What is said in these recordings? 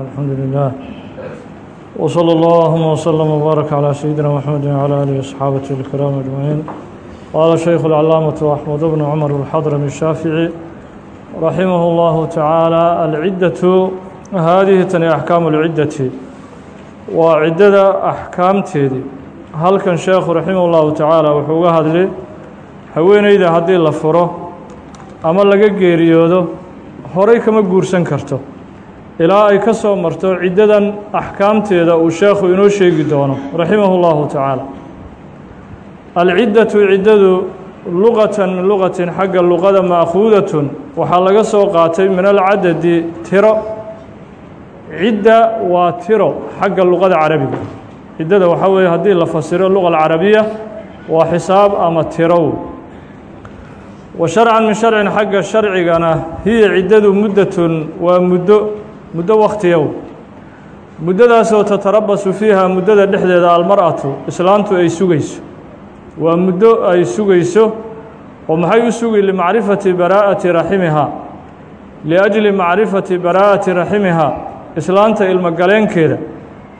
الحمد لله وصلى اللهم وسلم وبارك على سيدنا محمد وعلى آله وصحابته الكرام أجمعين قال الشيخ العلامة أحمد بن عمر الحضرمي الشافعي رحمه الله تعالى العدة هذه تني أحكام العدة وعدة أحكام تيدي هل كان شيخ رحمه الله تعالى وحوقها هذه هوين إذا هذه لفره أما لقى جيريودو هوري كما قورسن كرتو ilaa ay ka soo marto ciddadan axkaamteeda uu sheekhu inoo sheegi doono raximahu اllahu tacaala alciddatu ciddadu luqatan min luqatin xagga luqada ma'khuudatun waxaa laga soo qaatay min alcadadi tiro. Cidda waa tiro xagga luqada carabiga. Ciddada waxaa weeye haddii la fasiro luqa alcarabiya waa xisaab ama tirow wa sharcan min sharcin xagga sharcigana hiya ciddadu muddatun waa muddo muddo wakhtiyow muddadaasoo tatarabasu fiiha muddada dhexdeeda almar'atu islaantu ay sugayso. Waa muddo ay sugayso oo maxay u sugi limacrifati baraa'ati raximihaa liajli macrifati baraa'ati raximihaa islaanta ilmogaleenkeeda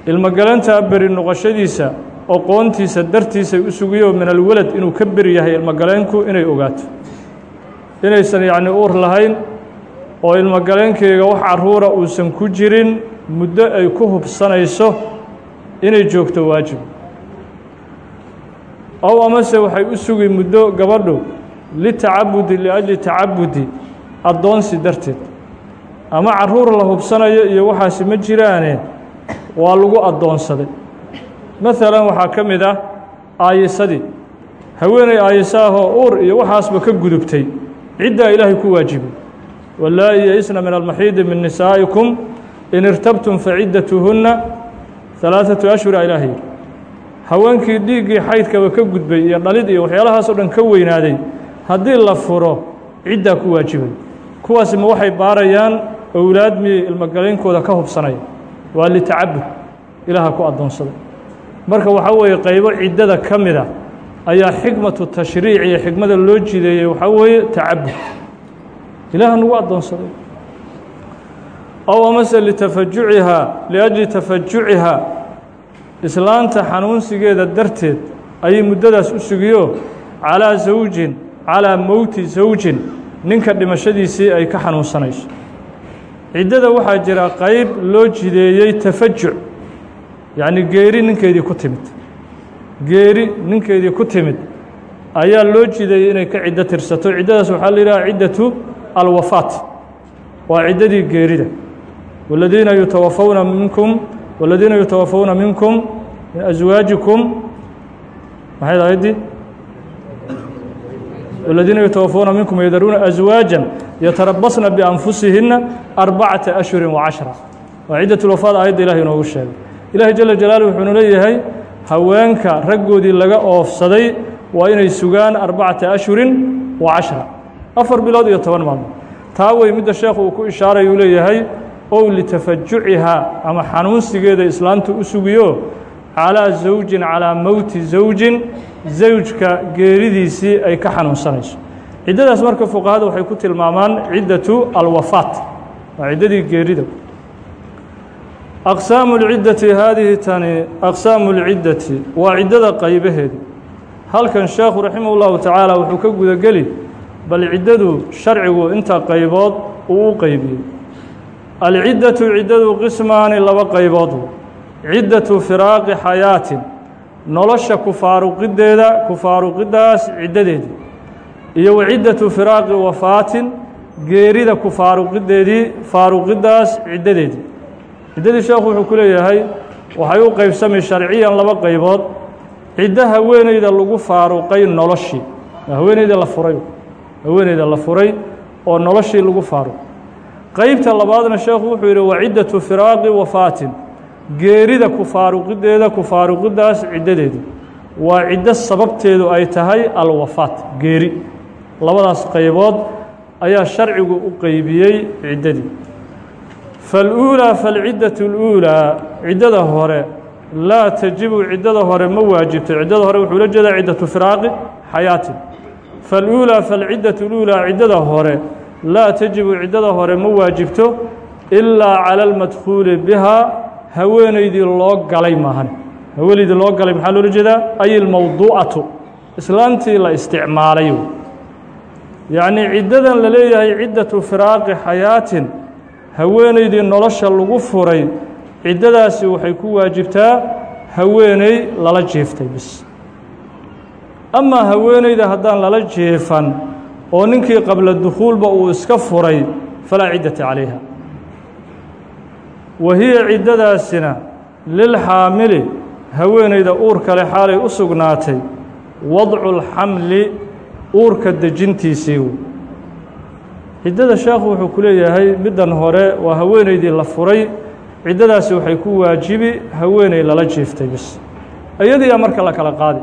ilmogaleentaa beri noqoshadiisa oqoontiisa dartiisay u sugiyo min alwelad inuu ka beri yahay ilmogaleenku inay ogaato. Inaysan yacni uur lahayn oo ilmogaleenkeyga wax carruura uusan ku jirin muddo ay ku hubsanayso inay joogto waajib. Ow amase waxay u sugi muddo gabadhu litacabudi liajli tacabudi addoonsi darteed. Ama carruur la hubsanayo iyo waxaasi ma jiraane waa lagu addoonsaday. Maalan waxaa ka mid ah aayisadii. Haweeney aayisa ahoo uur iyo waxaasba ka gudubtay. Ciddaa ilaahay ku waajibay wallaa'i yaisna min almaxiidi min nisaa'ikum in irtabtum faciddatuhunna halaaثatu ashhura ilaah yidhi haweenkii dhiiggii xaydkaba ka gudbay iyo dhalid iyo waxyaalahaasoo dhan ka weynaaday haddii la furo ciddaa ku waajibay kuwaasi ma waxay baarayaan owlaad miyay ilmogaleynkooda ka hubsanaya waa litacabud ilaaha ku addoonsaday marka waxaa weeye qaybo ciddada ka mida ayaa xikmatu tashriic iyo xikmada loo jideeyey waxaa weeye tacabud ilaah nagu addoonsaday. Ow amase litafajucihaa liajli tafajucihaa islaanta xanuunsigeeda darteed ayay muddadaas u sugiyo. Calaa zawjin calaa mowti zawjin. Ninka dhimashadiisii ay ka xanuunsanayso. Ciddada waxaa jira qayb loo jideeyey tafajuc. Yacni geeri ninkeedii ku timid. Geeri ninkeedii ku timid ayaa loo jideeyey inay ka ciddo tirsato. Ciddadaas waxaa la yidhaha ciddatu alwafaat waa ciddadii geerida waladiina yutawafawna minkum waladiina yutawafawna minkum min aswaajikum maxay ahaydii waladiina yutawafawna minkum yadaruuna aswaajan yatarabasna bianfusihina arbacata ashhurin wa cashra waa ciddat lwafaat aayadda ilahay inoogu sheegay ilaahay jala jalaaluh wuxuuna leeyahay haweenka raggoodii laga oofsaday waa inay sugaan arbacata ashhurin wa cashra afar bilood iyo toban maalmood. Taa wey midda sheekhu uu ku ishaaray uu leeyahay ow litafajucihaa ama xanuunsigeeda islaamtu u sugiyo? Calaa zawjin calaa mowti zawjin zawjka geeridiisii ay ka xanuunsanayso. Ciddadaas marka fuqahada waxay ku tilmaamaan ciddatu alwafaat waa ciddadii geerida. Aqsaamu lciddati haadihi tani aqsaamu اlciddati waa ciddada qaybaheeda. Halkan sheekhu raximah اllahu tacaala wuxuu ka gudageli bal ciddadu sharcigu inta qaybood uu u qeybiyey alciddatu ciddadu qismaani laba qaybood. Ciddatu firaaqi xayaatin nolosha ku faaruqideeda ku faaruqidaas ciddadeedii iyo wa ciddatu firaaqi wafaatin geerida ku faaruqideedii faaruqidaas ciddadeedii ciddadii sheekhu wuxuu ku leeyahay waxay u qeybsamay sharciyan laba qaybood. Ciddo haweeneyda lagu faaruqay noloshii haweeneyda la furay haweeneyda la furay oo noloshii lagu faaruq qeybta labaadna sheekhu wuxuu yidhi waa ciddatu firaaqi wafaatin geerida ku faaruqideeda ku faaruqidaas ciddadeedu. Waa ciddo sababteedu ay tahay alwafaat geeri. Labadaas qaybood ayaa sharcigu u qeybiyey ciddadii. Faluulaa falciddatu اluulaa ciddada hore laa tajibu ciddada hore ma waajibto. Ciddada hore wuxuu la jeedaa ciddatu firaaqi xayaatin faluulaa falciddatu اluulaa ciddada hore laa tajibu ciddada hore ma waajibto ilaa cala almadkhuuli bihaa haweenaydii loo galay maahan haweenaydii loo galay maxaa loola jeedaa ay ilmowduucatu islaantii la isticmaalay yacnii ciddadan la leeyahay ciddatu firaaqi xayaatin haweenaydii nolosha lagu furay ciddadaasi waxay ku waajibtaa haweeney lala jeeftay bis amaa haweeneyda haddaan lala jeefan oo ninkii qabla dukhuulba uu iska furay falaa ciddata calayha. Wa hiya ciddadaasina lilxaamili haweeneyda uurka le xaalay u sugnaatay. Wadculxamli uurka dejintiisii ciddada sheekhu wuxuu ku leeyahay middan hore waa haweeneydii la furay ciddadaasi waxay ku waajibi haweeney lala jeeftay bis iyadiiyaa marka la kala qaadi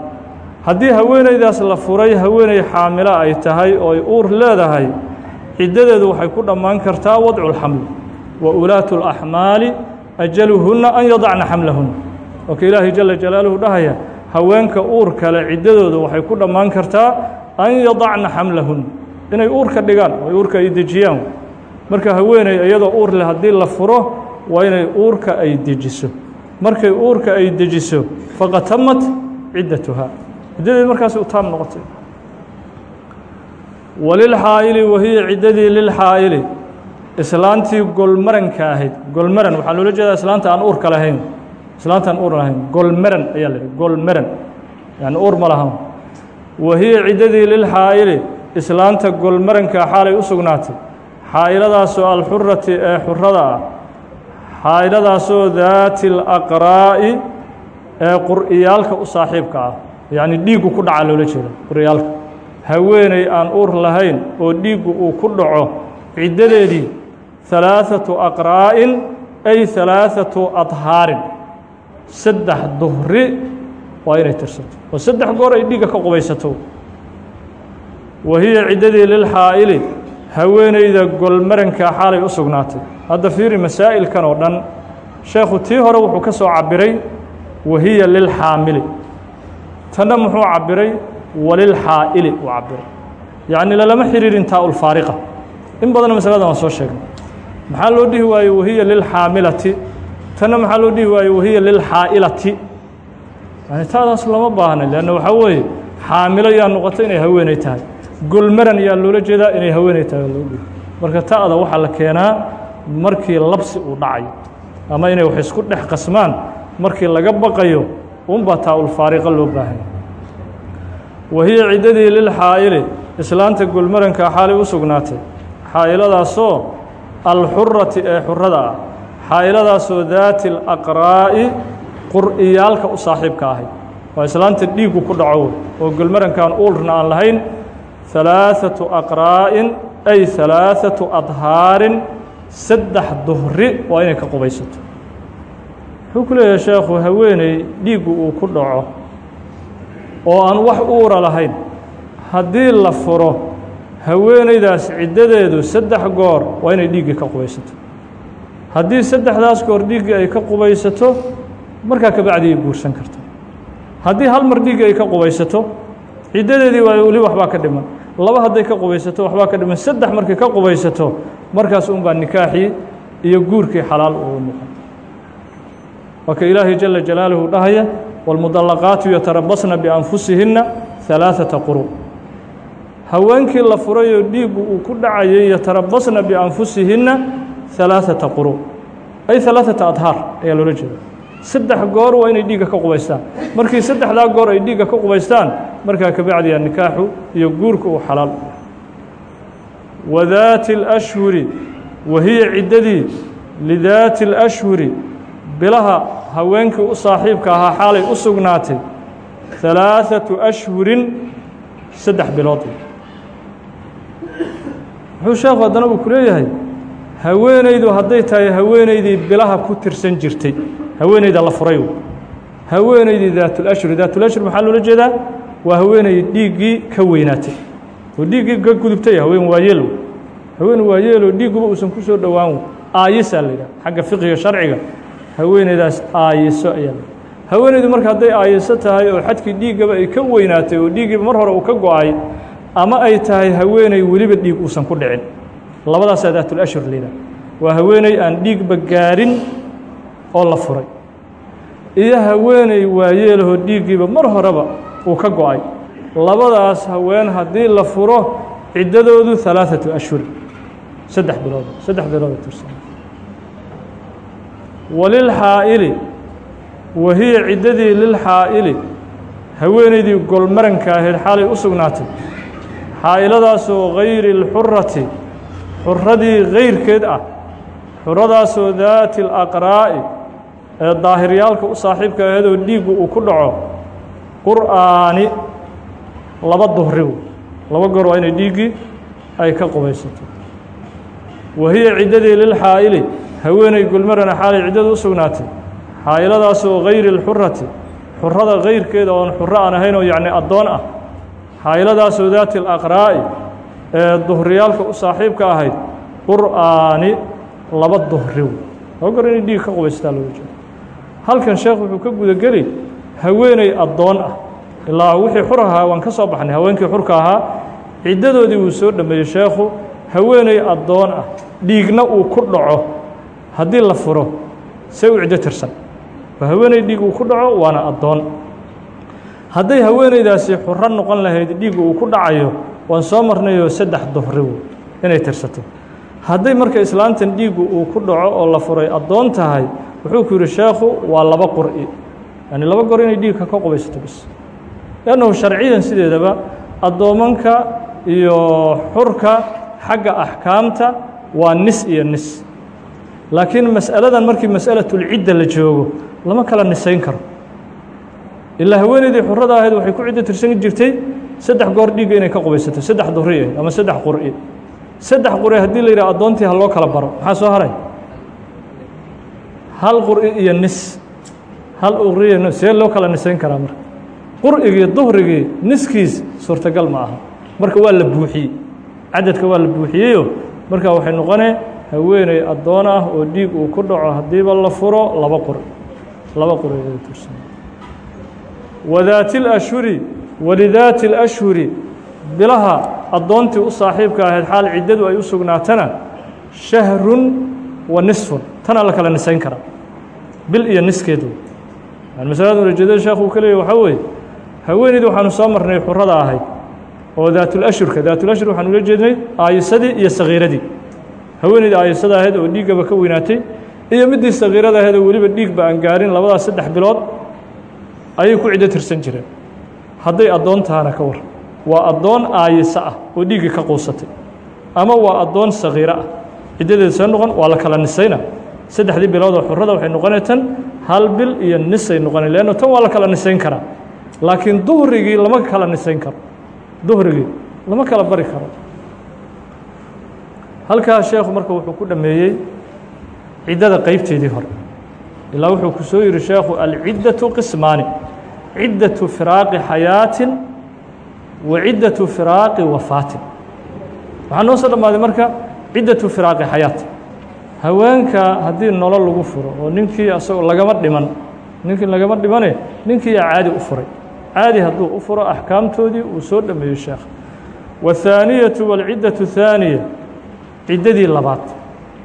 haddii haweeneydaas la furay haweeney xaamilo ay tahay oo ay uur leedahay ciddadeedu waxay ku dhammaan kartaa wadculxamli wa ulaatu اlaxmaali ajaluhunna an yadacna xamlahunna. Oka ilaahay jala jalaaluhu dhahaya haweenka uur kale ciddadoodu waxay ku dhammaan kartaa an yadacna xamlahunna. Inay uurka dhigaan oo uurka ay dejiyaan. Marka haweeney iyadoo uur leh haddii la furo waa inay uurka ay dejiso. Markay uurka ay dejiso faqad tamat ciddatuhaa ciddadeed markaas u taam noqotay. Walilxaa'ili wahiya ciddadii lilxaa'ili islaantii golmaranka ahayd golmaran waxaa loola jeedaa islaanta aan uurka lahayn. Islaanta aan uur lahayn golmaran ayaa la yidhi golmaran. Yani uur ma lahan wahiya ciddadii lilxaa'ili islaanta golmaranka xaalay u sugnaatay. Xaa'iladaasoo alxurati ee xurada ah. Xaa'iladaasoo daati alaqraa'i ee qur'iyaalka u saaxiibka ah yacni dhiiggu ku dhaca loola jeeda qur'iyaalka haweeney aan uur lahayn oo dhiiggu uu ku dhaco ciddadeedii halaaثatu aqraa'in ay halaaثatu adhaarin. Saddex duhri waa inay tirsato oo saddex goor ay dhiigga ka qubaysato. Wa hiya ciddadii lilxaa'ili haweeneyda golmaranka xaalay u sugnaatay. Hadda fiiri masaa'ilkan oo dhan sheekhu tii hore wuxuu ka soo cabiray wa hiya lilxaamili tanna muxuu cabiray walilxaa'ili uu cabiray yacni lalama xiriirin taa-ulfaariqa in badanna masaladan soo sheegnay. Maxaa loo dhihi waayey wahiya lilxaamilati tanna maxaa loo dhihi waayey wahiya lilxaa'ilati yani taadaas lama baahna leanna waxaa weeye xaamilo yaa noqotay inay haweeney tahay. Golmaran yaa loola jeedaa inay haweeney tahay loo dhihi. Marka ta'da waxaa la keenaa markii labsi uu dhacayo ama inay wax isku dhex qasmaan markii laga baqayo unbaa taa-ulfaariqa loo baahanya wahiya ciddadii lilxaa'ili islaanta golmaranka xaalay u sugnaatay. Xaa'iladaasoo alxurati ee xurada ah. Xaa'iladaasoo daati alaqraa'i qur'iyaalka u saaxiibka ahay. Waa islaanta dhiiggu ku dhaco oo golmarankan uulrna aan lahayn halaaثatu aqraa'in ay halaaثatu adhaarin saddex duhri waa inay ka qubaysato wuxuu ku leeyahay sheekhu haweeney dhiiggu uu ku dhaco oo aan wax uura lahayn. Haddii la furo haweeneydaas ciddadeedu saddex goor waa inay dhiiggii ka qubaysato. Haddii saddexdaas goor dhiiggii ay ka qubaysato markaa kabacdi ay guursan karta haddii hal mar dhiiggii ay ka qubaysato ciddadeedii waa weli waxbaa ka dhiman. Laba hadday ka qubaysato waxbaa ka dhiman. Saddex markay ka qubaysato markaas unbaa nikaaxii iyo guurkii xalaal uu noqon waa ka ilaahay jala jalaaluhu dhahaya wاlmudallaqaatu yatarabasna bianfusihinna ثalaaثaةa quru haweenkii la furayoo dhiiggu uu ku dhacayay yatarabasna bianfusihinna ثalaaثaةa quru ay ثalaaثaةa adhaar ayaa loola jeeda saddex goor waa inay dhiigga ka qubaystaan markii saddexdaa goor ay dhiigga ka qubaystaan markaa kabacdiya nikaaxu iyo guurka uu xalaal wadaati اlأshhuri wahiya ciddadii lidaati اlأshhuri bilaha haweenkii u saaxiibka ahaa xaalay u sugnaatay halaaثatu ashhurin saddex bilood. Muxuu sheekhu haddana uu ku leeyahay haweenaydu hadday tahay haweenaydii bilaha ku tirsan jirtay haweenayda la furay. Haweenaydii daatulashri daatulashri maxaa loola jeedaa? Waa haweenay dhiiggii ka weynaatay. Oo dhiiggii ka gudubtay haween waayeel. Haween waayeeloo dhiigguba uusan ku soo dhowaan aayisaa la yidhaha xagga fiqiga sharciga haweeneydaas aayiso iyada. Haweeneydu marka hadday aayiso tahay oo xadkii dhiiggaba ay ka weynaatay oo dhiiggiiba mar hore uu ka go'ay ama ay tahay haweeney weliba dhiig uusan ku dhicin. Labadaasaa adaatul ashur liida. Waa haweeney aan dhiigba gaarin oo la furay. Iyo haweeney waayeelahoo dhiiggiiba mar horeba uu ka go'ay. Labadaas haween haddii la furo ciddadoodu ثalaaثatu ashhuri saddex bilood saddex bilood tursan walilxaa'ili wa hiya ciddadii lilxaa'ili haweeneydii golmaranka ahayd xaalay u sugnaatay. Xaa'iladaasoo gayri اlxurati xuradii gayrkeed ah xuradaasoo daati اlaqraa'i ee daahiryaalka u saaxiibka aheedoo dhiiggu uu ku dhaco. Qur'aani laba duhrigu laba goor waa inay dhiiggii ay ka qubaysato. Wa hiya ciddadii lilxaa'ili haweeney golmarana xaalay ciddadu u sugnaatay. Xaa'iladaasoo gayri اlxurati xurada gayrkeeda oon xuro aan ahayn oo yacni addoon ah. Xaa'iladaasoo daati alaqraa'i ee duhriyaalka u saaxiibka ahayd qur'aani laba duhriw laba goor inay dhiig ka qubaysataa looga jeedo halkan sheekh wuxuu ka gudageli haweeney addoon ah. Ilaa wixii xur ahaa waan ka soo baxnay. Haweenkii xurka ahaa ciddadoodii wuu soo dhameeyey sheekhu haweeney addoon ah. Dhiigna uu ku dhaco haddii la furo ciddo tirsan. Waa haweeney dhiig uu ku dhaco waana addoon. Hadday haweeneydaasi xuro noqon lahayd dhiigga uu ku dhacayo waan soo marnayoo saddex duhriw inay tirsato. Hadday marka islaantan dhiiggu uu ku dhaco oo la furay addoon tahay wuxuu ku yidhi sheekhu waa laba qur'i. Yani laba gor inay dhiigka ka qubaysato bis lannahu sharciyan sideedaba addoomanka iyo xurka xagga axkaamta waa nis iyo nis laakiin mas'aladan markii mas'alatulcidda la joogo lama kala nisayn karo. Ilaa haweeneydii xurada ahayd waxay ku ciddo tirsan jirtay saddex goor dhiigga inay ka qubaysato saddex duri ahayd ama saddex qur'i saddex qur'i haddii la yidhaha addoontii ha loo kala baro. Maxaa soo haray? Hal qur'i iyo nis. Hal qur'iy see loo kala nisayn karaa marka. Qur'igii duhrigii niskiis suurtagal ma aha. Marka waa la buuxiyey. Cadadka waa la buuxiyeyo marka waxay noqonee haweeney addoon ah oo dhiig uu ku dhaco haddiiba la furo laba qur laba quri tursan wadaati اlashhuri walidaati اlashhuri bilaha addoontii u saaxiibka ahayd xaal ciddadu ay u sugnaatana shahrun wa nisfun tanaa la kala nisayn karaa bil iyo niskeedu. Masalada ulajeedada sheekh uu ka leeyay waxaa weeye haweeneydii waxaanu soo marnay xurada ahayd oo daatulashhurka daatulashhur waxaanu ula jeednay aayisadii iyo sagiiradii haweeneydii aayisada ahayd oo dhiiggaba ka weynaatay iyo middii sagiirada ahayd oo weliba dhiigba aan gaarin labadaas saddex bilood ayay ku ciddo tirsan jireen. Hadday addoon tahana ka war. Waa addoon aayiso ah oo dhiiggii ka quusatay. Ama waa addoon sagiiro ah. Ciddadeeda see noqon waa la kala nisayna. Saddexdii biloodoo xurada waxay noqonay tan hal bil iyo nisay noqonay leanno tan waa la kala nisayn karaa. Laakiin duhrigii lama kala nisayn karo. Duhrigii lama kala bari karo halkaa sheekhu marka wuxuu ku dhameeyey ciddada qeybteedii hore. Ilaa wuxuu ku soo yihi sheekhu alciddatu qismaani ciddatu firaaqi xayaatin wa ciddatu firaaqi wafaatin. Waxaa noo soo dhammaaday marka ciddatu firaaqi xayaat haweenka haddii nolol lagu furo oo ninkii asagoo lagama dhiman ninkii lagama dhimane ninkiiyaa caadi u furay. Caadi hadduu u furo axkaamtoodii uu soo dhameeyo sheekh. Waathaaniyatu walciddatu thaaniya ciddadii labaad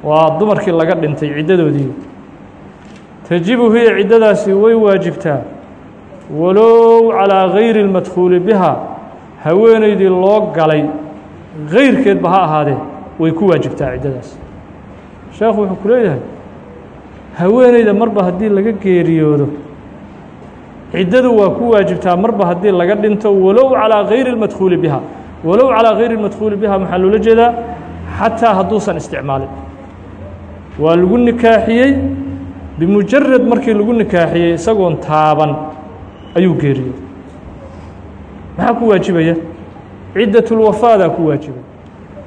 waa dumarkii laga dhintay ciddadoodii tajibu hiya ciddadaasi way waajibtaa walow calىa gayri اlmadkhuuli biha haweeneydii loo galay gayrkeedba ha ahaadee way ku waajibtaa ciddadaas sheekhu wuxuu ku leeyahay haweeneyda marba haddii laga geeriyoodo ciddadu waa ku waajibtaa marba haddii laga dhinto walow calىa gayri اlmadkhuuli biha walow calىa gayri اlmadkhuuli biha maxaa loola jeedaa Xataa hadduusan isticmaalin waa lagu nikaaxiyey bimujarad markii lagu nikaaxiyey isagoon taaban ayuu geeriyey maxaa ku waajibaya ciddatulwafaadaa ku waajibay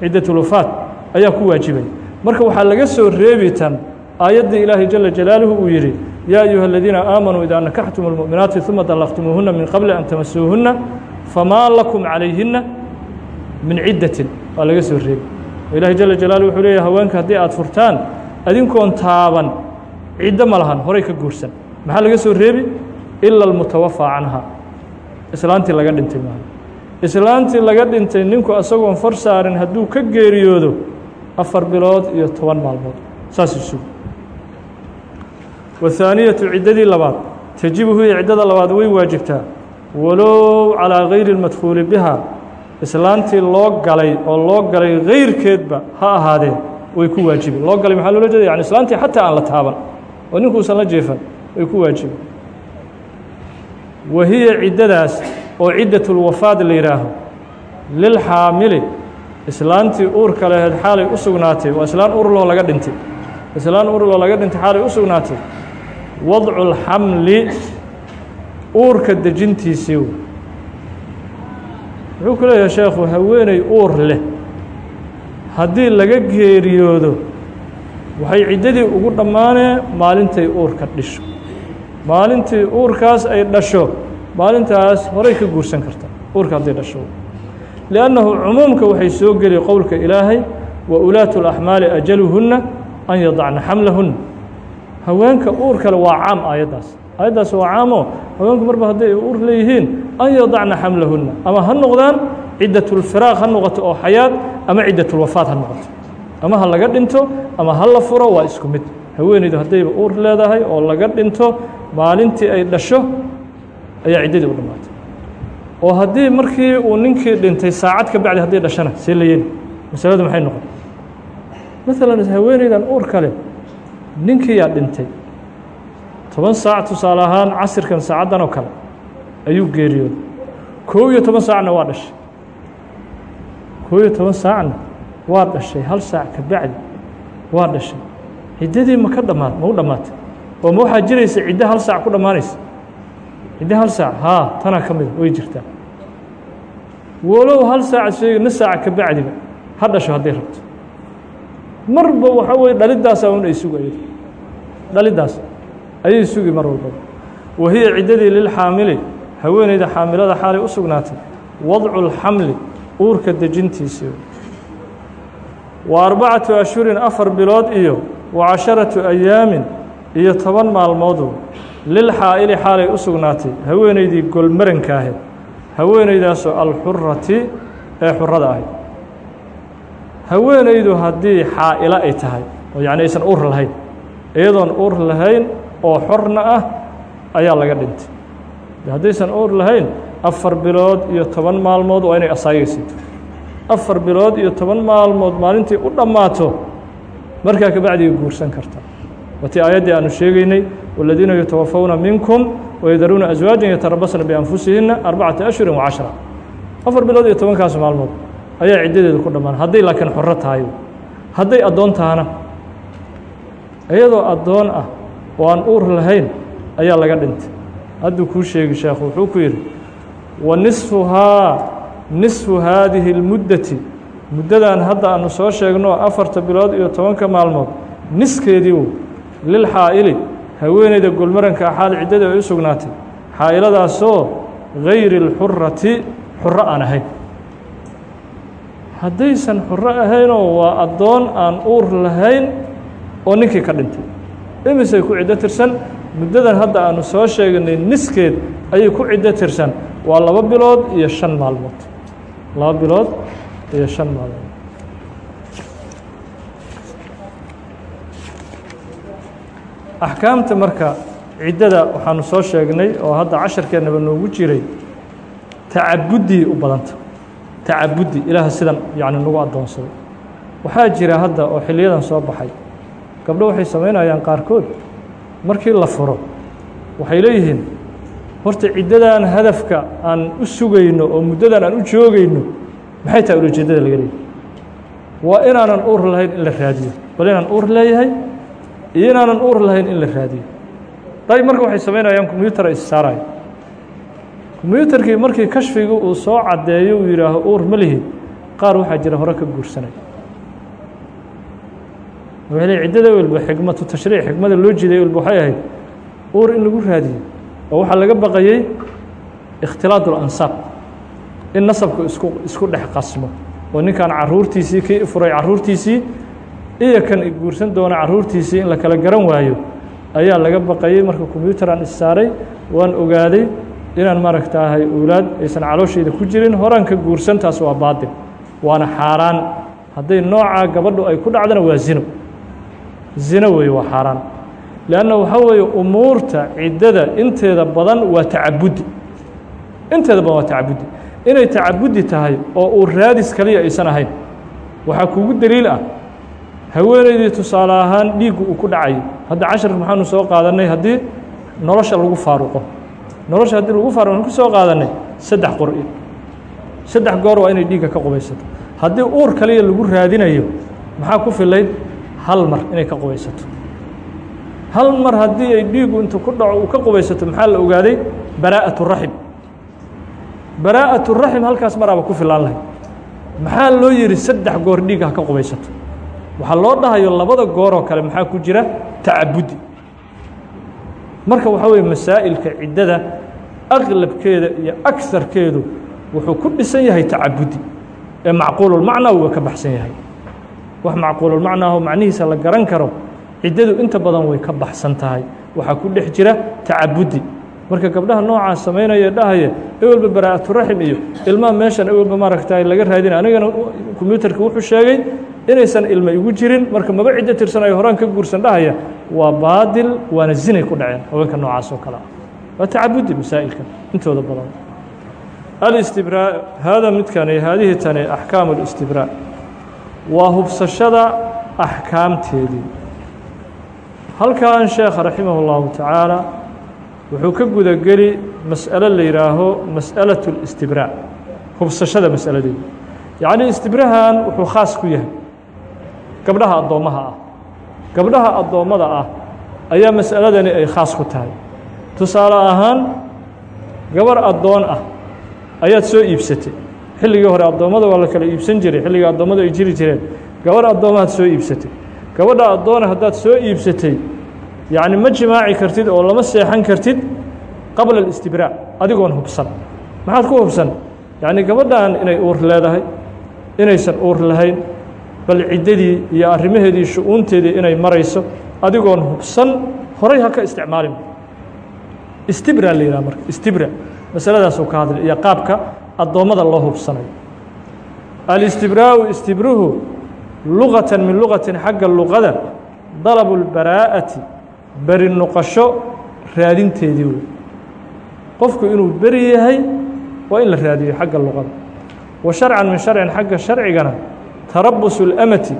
ciddatulwafaad ayaa ku waajibaya marka waxaa laga soo reebi tan aayaddii ilaahay jala jalaaluhu uu yidhi yaa ayuha aladiina aamanuu idaa nakaxtum اlmu'minaati ثuma dallaqtumuuhuna min qabli an tamasuuhunna famaa lakum calayhinna min ciddatin waa laga soo reebi ilahi jala jalaaluhu wuxuu leeyahy haweenka haddii aad furtaan adinkoon taaban. Ciddo ma lahan horay ka guursan. Maxaa laga soo reebi? Ila almutawafaa canha. Islaantii laga dhintay maaha. Islaantii laga dhintay ninku asagoon far saarin hadduu ka geeriyoodo afar bilood iyo toban maalmood. Saasuu sugi wahaaniyatu ciddadii labaad. Tajibu hiya ciddada labaad way waajibtaa. Walow calىa gayri اmadkuuli biha islaantii loo galay oo loo galay kayrkeedba ha ahaadee way ku waajibeen. Loo galay maxaa loola jeeda yani islaantii xataa aan la taaban oo ninkuusan la jeefan way ku waajibin wa hiya ciddadaas oo ciddat lwafaad la yidhaaho lilxaamili islaantii uurka laheed xaalay u sugnaatay waa islaan urloo laga dhintay. Islaan urloo laga dhintay xaalay u sugnaatay. Wadcu lxamli uurka dejintiisii wuxuu ku leeyahay sheekhu haweeney uur leh. Haddii laga geeriyoodo waxay ciddadii ugu dhammaanee maalintay uurka dhisho maalintii uurkaas ay dhasho maalintaas horay ka guursan kartaa uurka hadday dhasho. Liannahu cumuumka waxay soo geli qowlka ilaahay wa ulaatu اlaxmaali ajaluhunna an yadacna xamlahunna haweenka uur kale waa caam aayaddaas aayaddaas waa caamo. Haweenku marba hadday uur leeyihiin an yadacna xamlahunna. Ama ha noqdaan ciddatulfiraaq ha noqoto oo xayaad ama ciddatulwafaad ha noqoto. Ama ha laga dhinto ama ha la furo waa isku mid. Haweeneydu haddayba uur leedahay oo laga dhinto maalintii ay dhasho ayaa ciddadii u dhammaatay. Oo haddii markii uu ninkii dhintay saacad ka bacdi hadday dhashana see la masaladu maxay noqon? Maalan haweeneydan uur kale ninkiiyaa dhintay toban saac tusaale ahaan casirkan saacaddan oo kale ayuu geeriyooday. Koob iyo toban saacna waa dhashay. Koob iyo toban saacna waa dhashay hal saac ka bacdi waa dhashay. Ciddadii ma ka dhammaad ma u dhammaatay? Oo ma waxaa jiraysa ciddo hal saac ku dhammaanaysa? Ciddo hal saac haa tanaa ka mida way jirtaa. Walow hal saaca sheega na saaca ka bacdiba ha dhasho hadday rabto. Marba waxaa weye dhalidaasaa un ay sugaya dhalidaas ayay sugi mar walbaba wa hiya ciddadii lilxaamili haweeneyda xaamilada xaalay u sugnaatay. Wadcu اlxamli uurka dejintiisii wa arbacatu ashhurin afar bilood iyo wa casharatu ayaamin iyo toban maalmoodu lilxaa'ili xaalay u sugnaatay. Haweeneydii golmaranka ahayd haweeneydaasoo alxurati ee xurada ahayd haweeneydu haddii xaa'ilo ay tahay oo yacni aysan uur lahayn iyadoon uur lahayn oo xorna ah ayaa laga dhintay. Haddaysan uur lahayn afar bilood iyo toban maalmood waa inay asaagaysato. Afar bilood iyo toban maalmood maalintii u dhammaato markaa kabacdiga guursan karta. Watii aayaddii aanu sheegaynay waladiina yutawafawna minkum wayadaruuna aswaajan yatarabasna bianfusihinna arbacata ashhurin wacashra afar bilood iyo tobankaas maalmood ayaa ciddadeedu ku dhammaan. Hadday laakiin xoro tahay. Hadday addoon tahana. Iyadoo addoon ah oo aan uur lahayn ayaa laga dhintay. Hadduu kuu sheegi sheekhu wuxuu ku yidhi wa nisfuhaa nisfu haadihi اlmuddati muddadan hadda aanu soo sheegno afarta bilood iyo tobanka maalmood niskeediiu lilxaa'ili haweeneyda golmaranka xaal ciddada ay u sugnaatay xaa'iladaasoo gayri اlxurati xuro aan ahayn. Haddaysan xuro ahaynoo waa addoon aan uur lahayn oo ninkii ka dhintay imisay ku ciddo tirsan. Muddadan hadda aanu soo sheegnay niskeed ayay ku ciddo tirsan. Waa laba bilood iyo shan maalmood. Laba bilood iyo shan maalmood. Axkaamta marka ciddada waxaanu soo sheegnay oo hadda casharkeennaba noogu jiray tacabudii u badanta. Tacabudi ilaah sidan yacni nagu addoonsaday. Waxaa jira hadda oo xiliyadan soo baxay gabdho waxay samaynayaan qaarkood. Markii la furo waxay leeyihiin horta ciddadan hadafka aan u sugayno oo muddadan aan u joogayno maxay tahay ulajeeddada laga leeyahy waa inaanan uur lahayn in la raadiyo bal inaan uur leeyahay iyo inaanan uur lahayn in la raadiyo. Dayb marka waxay samaynayaan kombyutara issaaraya kombyutarkii markii kashfigii uu soo caddeeyo uu yidhaaho uur ma lihi qaar waxaa jira hore ka guursanay leey ciddada welba xikmatu tashriic xikmada loo jeeday welba waxay ahayd uur in lagu raadiyo oo waxaa laga baqayey ikhtilaad ulansaab in nasabku isku isku dhex qasmo oo ninkan caruurtiisii kii furay caruurtiisii iyo kan guursan doona caruurtiisii in la kala garan waayo ayaa laga baqayey marka kombyutaraan issaaray waan ogaaday inaan maaragtaahay owlaad aysan calooshayda ku jirin horaan ka guursantaas waa baatil waana xaaraan. Hadday noocaa gabadhu ay ku dhacdana waa zino zino weeye waa xaaraan. Leanna waxaa weeye umuurta ciddada inteeda badan waa tacabudi. Inteeda badan waa tacabudi. Inay tacabudi tahay oo uu raadis kaliya aysan ahayn waxaa kugu deliil ah. Haweeneydii tusaale ahaan dhiiggu uu ku dhacayo hadda casharka maxaanu soo qaadanay haddii nolosha lagu faaruqo. Nolosha haddii lagu faaruqo waxaan ku soo qaadanay saddex qur'i saddex goor waa inay dhiigga ka qubaysato haddii uur kaliya lagu raadinayo maxaa ku filayd hal mar inay ka qubaysato. Hal mar haddii ay dhiiggu intu ku dhaco uu ka qubaysato maxaa la ogaaday? Baraa'atu raxim. Baraa'atu raxim halkaas maraaba ku filaan lahay maxaa loo yidhi saddex goor dhiigga ha ka qubaysato? Waxaa loo dhahayo labada gooroo kale maxaa ku jira? Tacabudi. Marka waxaa weye masaa'ilka ciddada aqlabkeeda iyo agarkeedu wuxuu ku dhisan yahay tacabudi ee macquululmacnaa uga ka baxsan yahay wax macquululmacnaaho macnihiisa la garan karo ciddadu inta badan way ka baxsan tahay. Waxaa ku dhex jira tacabudi. Marka gabdhaha noocaas samaynaya dhahaya ewelba baraa'aturaxim iyo ilmaha meeshan ewelba maaragta laga raadina anigana kombyuutarka wuxuu sheegay inaysan ilma igu jirin. Marka maba ciddo tirsan ay horaan ka guursan dhahaya waa baadil waana zinay ku dhaceen. Haweenka noocaas oo kale. Ah waa tacabudi masaa'ilka intooda badan. Alistibraa haada midkani haadihi tani axkaamu اlistibraa waa hubsashada axkaamteedii halkan sheekha raximah اllahu tacaala wuxuu ka gudageli mas'alo la yidhaaho mas'alaة اlistibraa hubsashada mas'aladeeda yacni istibrahan wuxuu khaas ku yahay gabdhaha addoommaha ah gabdhaha addoommada ah ayaa mas'aladani ay khaas ku tahay tusaale ahaan gabar addoon ah ayaad soo iibsatay xilligii hore addoommada waa la kala iibsan jiray xilligii addoommadu ay jiri jireen. Gabarh addoomahaad soo iibsatay. Gabadha addoona haddaad soo iibsatay yacni ma jimaaci kartid oo lama seexan kartid qabla alistibraa adigoon hubsan. Maxaad ku hubsan? Yacni gabadhan inay uur leedahay inaysan uur lahayn bal ciddadii iyo arrimaheedii shu-uunteedii inay marayso adigoon hubsan horay ha ka isticmaalin. Istibra la yidhaha marka istibra masaladaasuu ka hadlay iyo qaabka addoommada loo hubsanayo alistibraau istibruhu luqatan min luqatin xagga luqada dalabu lbaraa'ati beri noqosho raadinteedii wey qofku inuu beri yahay waa in la raadiyo xagga luqada wa sharcan min sharcin xagga sharcigana tarabusu اlamati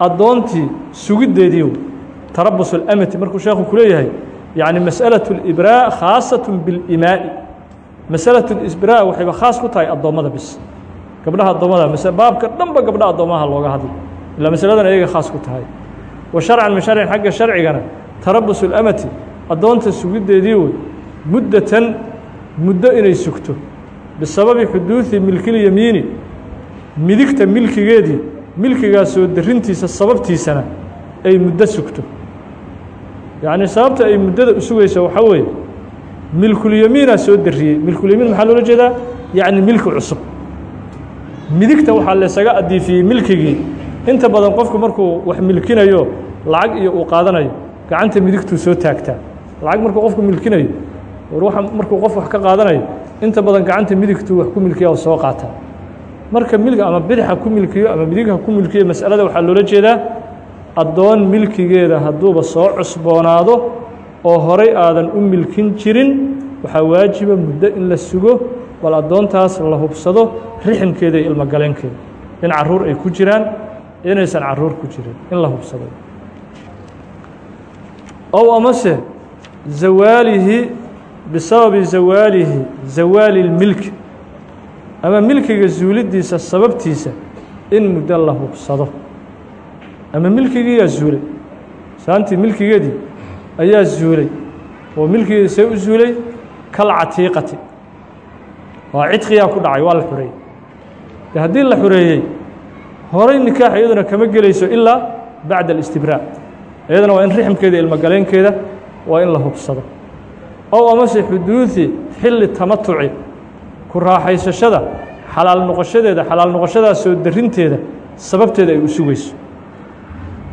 addoontii sugiddeedii wey tarabusu اlamati markuu sheekhu ku leeyahay yacni masأalaة اlibraa khaasaة biاlimaa'i masalaة isbra waxayba khaas ku tahay addoommada bis. Gabdhaha addoommada baabka dhanba gabdhaha addoomaha looga hadla ilaa masaladan ayaga khaas ku tahay. Wa sharcan min xagga sharcigana tarabus اlamati addoonta sugideedii wey muddatan muddo inay sugto. Bisababi xuduudi milkilyamiini midigta milkigeedii milkigaa soo darintiisa sababtiisana ay muddo sugto. Yacnii sababta ay muddada u sugayso waxaa weeye milkulyamiinaa soo dariyey milkulyamiin maxaa loola jeedaa? Yacni milki cusub. Midigta waxaa laysaga adiifiyey milkigii. Inta badan qofku markuu wax milkinayo lacag iyo uu qaadanayo gacanta midigtuu soo taagtaa. Lacag markuu qofku milkinayo war wa markuu qof wax ka qaadanayo inta badan gacanta midigtuu wax ku milkiya oo soo qaataa marka milga ama bidix ha ku milkiyo ama midig ha ku milkiyo mas'alada waxaa loola jeedaa addoon milkigeeda hadduuba soo cusboonaado oo horay aadan u milkin jirin waxaa waajiba muddo in la sugo bal addoontaas la hubsado riximkeeda iyo ilmogaleenkeeda in carruur ay ku jiraan inaysan carruur ku jirin in la hubsado. Ow amase zawaalihi bisababi zawaalihi zawaali اlmilki ama milkiga zuulidiisa sababtiisa in muddo la hubsado. Ama milkigiiyaa zuulay saantii milkigeedii ayaa zuulay oo milkigeedi see u zuulay kalcatiiqati waa cidqiyaa ku dhacay waa la xureeyey haddii la xureeyey horay nikaax iyaduna kama gelayso ilaa bacda alistibraa iyadana waa in rixmkeeda ilmogaleenkeeda waa in la hubsado. Ow amase xuduudi xilli tamatuci ku raaxaysashada xalaal noqoshadeeda xalaal noqoshadaas soo darinteeda sababteeda ay u sugayso.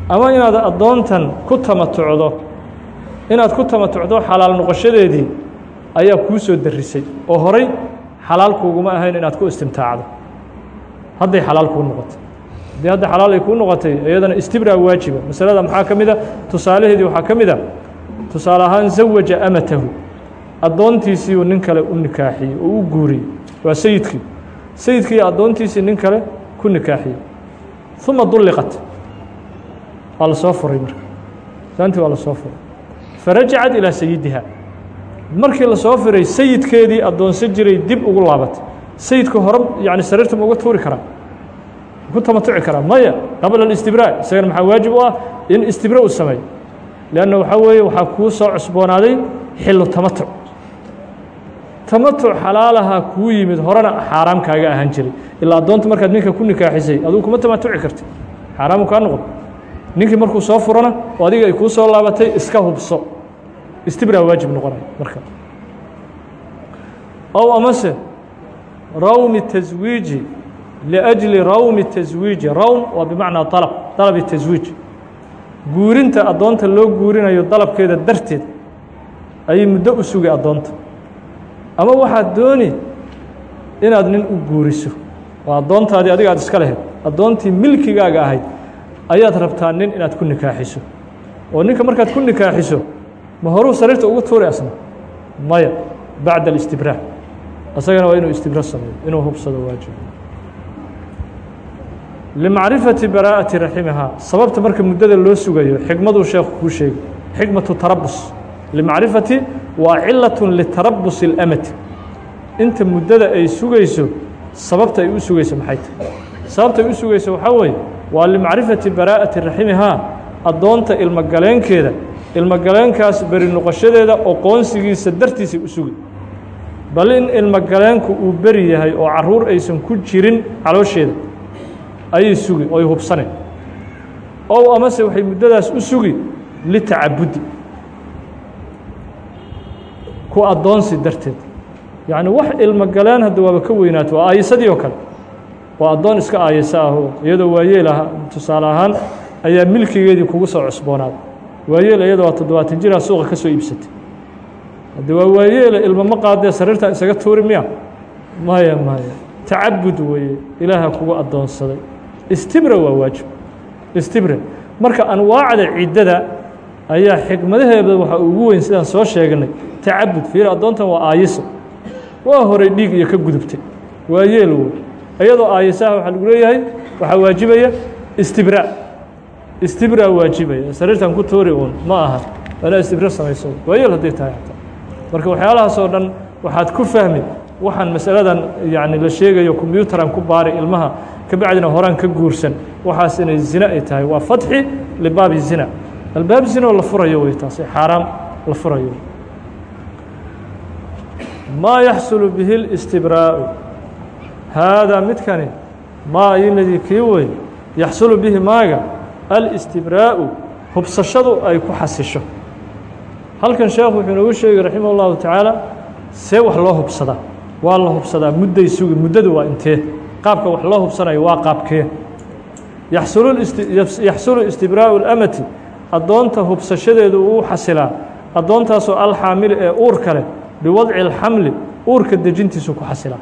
Ama inaad addoontan ku tamatucdo inaad ku tamatucdo xalaal noqoshadeedii ayaa kuu soo darisay oo horay xalaal kuuguma ahayn inaad ku istimtaacdo. Hadday xalaal kuu noqotay. Haddii hadda xalaal ay kuu noqotay iyadana istibraa waajiba. Masalada maxaa ka mid a? Tusaalaheedii waxaa ka mid a tusaale ahaan zawaja amatahu. Addoontiisiiuu nin kale u nikaaxiyey oo u guuriyey. Waa sayidkii. Sayidkii addoontiisii nin kale ku nikaaxiyey. Uma dulliqat. Waa la soo furay marka. Saantii waa la soo furay farajacat ilaa sayidiha. Markii la soo firay sayidkeedii addoonsan jiray dib ugu laabatay sayidka hore yani sariirta ma uga tuuri karaa. Ku tamatuci karaa. Maya qabla alistibraa isagana maxaa waajib u ah? In istibra u sameeyo leanna waxaa weeye waxaa kuu soo cusboonaaday xillu tamatuc. Tamatuc xalaalaha kuu yimid horena xaaraam kaaga ahaan jiray. Ilaa addoonta markaad ninka ku nikaaxisay adugu kuma tamatuci karti. Xaaraamu kaa noqon ninkii markuu soo furana oo adiga ay kuu soo laabatay iska hubso. Istibraa waajib noqonaya marka. Ow amase rawmi taswiiji liأjli rawmi taswiiji rawm waa bimacnaa dalab dalabi taswiij guurinta addoonta loo guurinayo dalabkeeda darteed ayay muddo u sugay addoonta. Ama waxaad dooni inaad nin u guuriso. Oo addoontaadii adiga aad iska lahayd. Addoontii milkigaaga ahayd ayaad rabtaa nin inaad ku nikaaxiso. Oo ninka markaad ku nikaaxiso ma horuu sariirta ugu tuuri asna? Maya bacda alistibraa asagana waa inuu istibra sameeyo inuu hubsado waajib. Limacrifati baraa'ati raximihaa sababta marka muddada loo sugayo xikmaduu sheekhu kuu sheegay. Xikmatu tarabus limacrifati waa cilaة litarabusi اlamati inta muddada ay sugayso sababta ay u sugayso maxay tahay? Sababta ay u sugayso waxaa weeye waa limacrifati baraa'ati raximihaa addoonta ilmogaleenkeeda ilmogaleenkaas beri noqoshadeeda oqoonsigiisa dartiisay u sugay. Bal in ilmogaleenku uu beri yahay oo carruur aysan ku jirin caloosheeda ayay sugi oy hubsaneen ow amase waxay muddadaas u sugi litacabudi. Ku addoonsi darteed. Yacni wax ilmo galeen hadda waaba ka weynaato waa aayisadii oo kale waa addoon iska aayisa ahoo iyadoo waayeel tusaale ahaan ayaa milkigeedii kugu soo cusboonaaday waayeel iyadoo toddobaatan jiraa suuqa ka soo iibsatay. Hadde waa waayeele ilmo ma qaadee sariirtan isaga tuuri miya? Maya maya tacabud weeye ilaaha kugu addoonsaday. Istibra waa waajib. Istibra. Marka anwaacda ciddada ayaa xikmadaheeda waxaa ugu weyn sidaan soo sheegnay. Tacabud fiir addoontan waa aayiso. Waa horay dhiig iyo ka gudubtay. Waa yeel wey iyadoo aayisaha waxaa lagu leeyahay waxaa waajibaya istibraa. Istibraa waajibaya. Sariirtan ku tuuri uun ma aha. Anaa istibra samayso. Waa yeel hadday tahay xataa marka waxyaalahaas oo dhan waxaad ku fahmi waxaan masaladan yani la sheegayo kombyuutaraan ku baari ilmaha kabacdina horaan ka guursan. Waxaas inay zina ay tahay. Waa fatxi libaabi zina. Albaab zina la furayo wey taasi. Xaaraam la furayo. Maa yaxsulu bihi اlistibraa'u haadaa midkani maa iladii kii wey yaxsulu bihi maaga alistibraa'u hubsashadu ay ku xasisho halkan sheekhu wuxuu inoogu sheegay raximah اllahu tacaala see wax loo hubsadaa waa la hubsadaa mudday sugi muddadu waa intee qaabka wax loo hubsanayo waa qaabkee yaxsulu istibraa'u اlamati addoonta hubsashadeedu uu xasilaa addoontaasoo alxaamili ee uurka leh biwadci اlxamli uurka dejintiisu ku xasilaa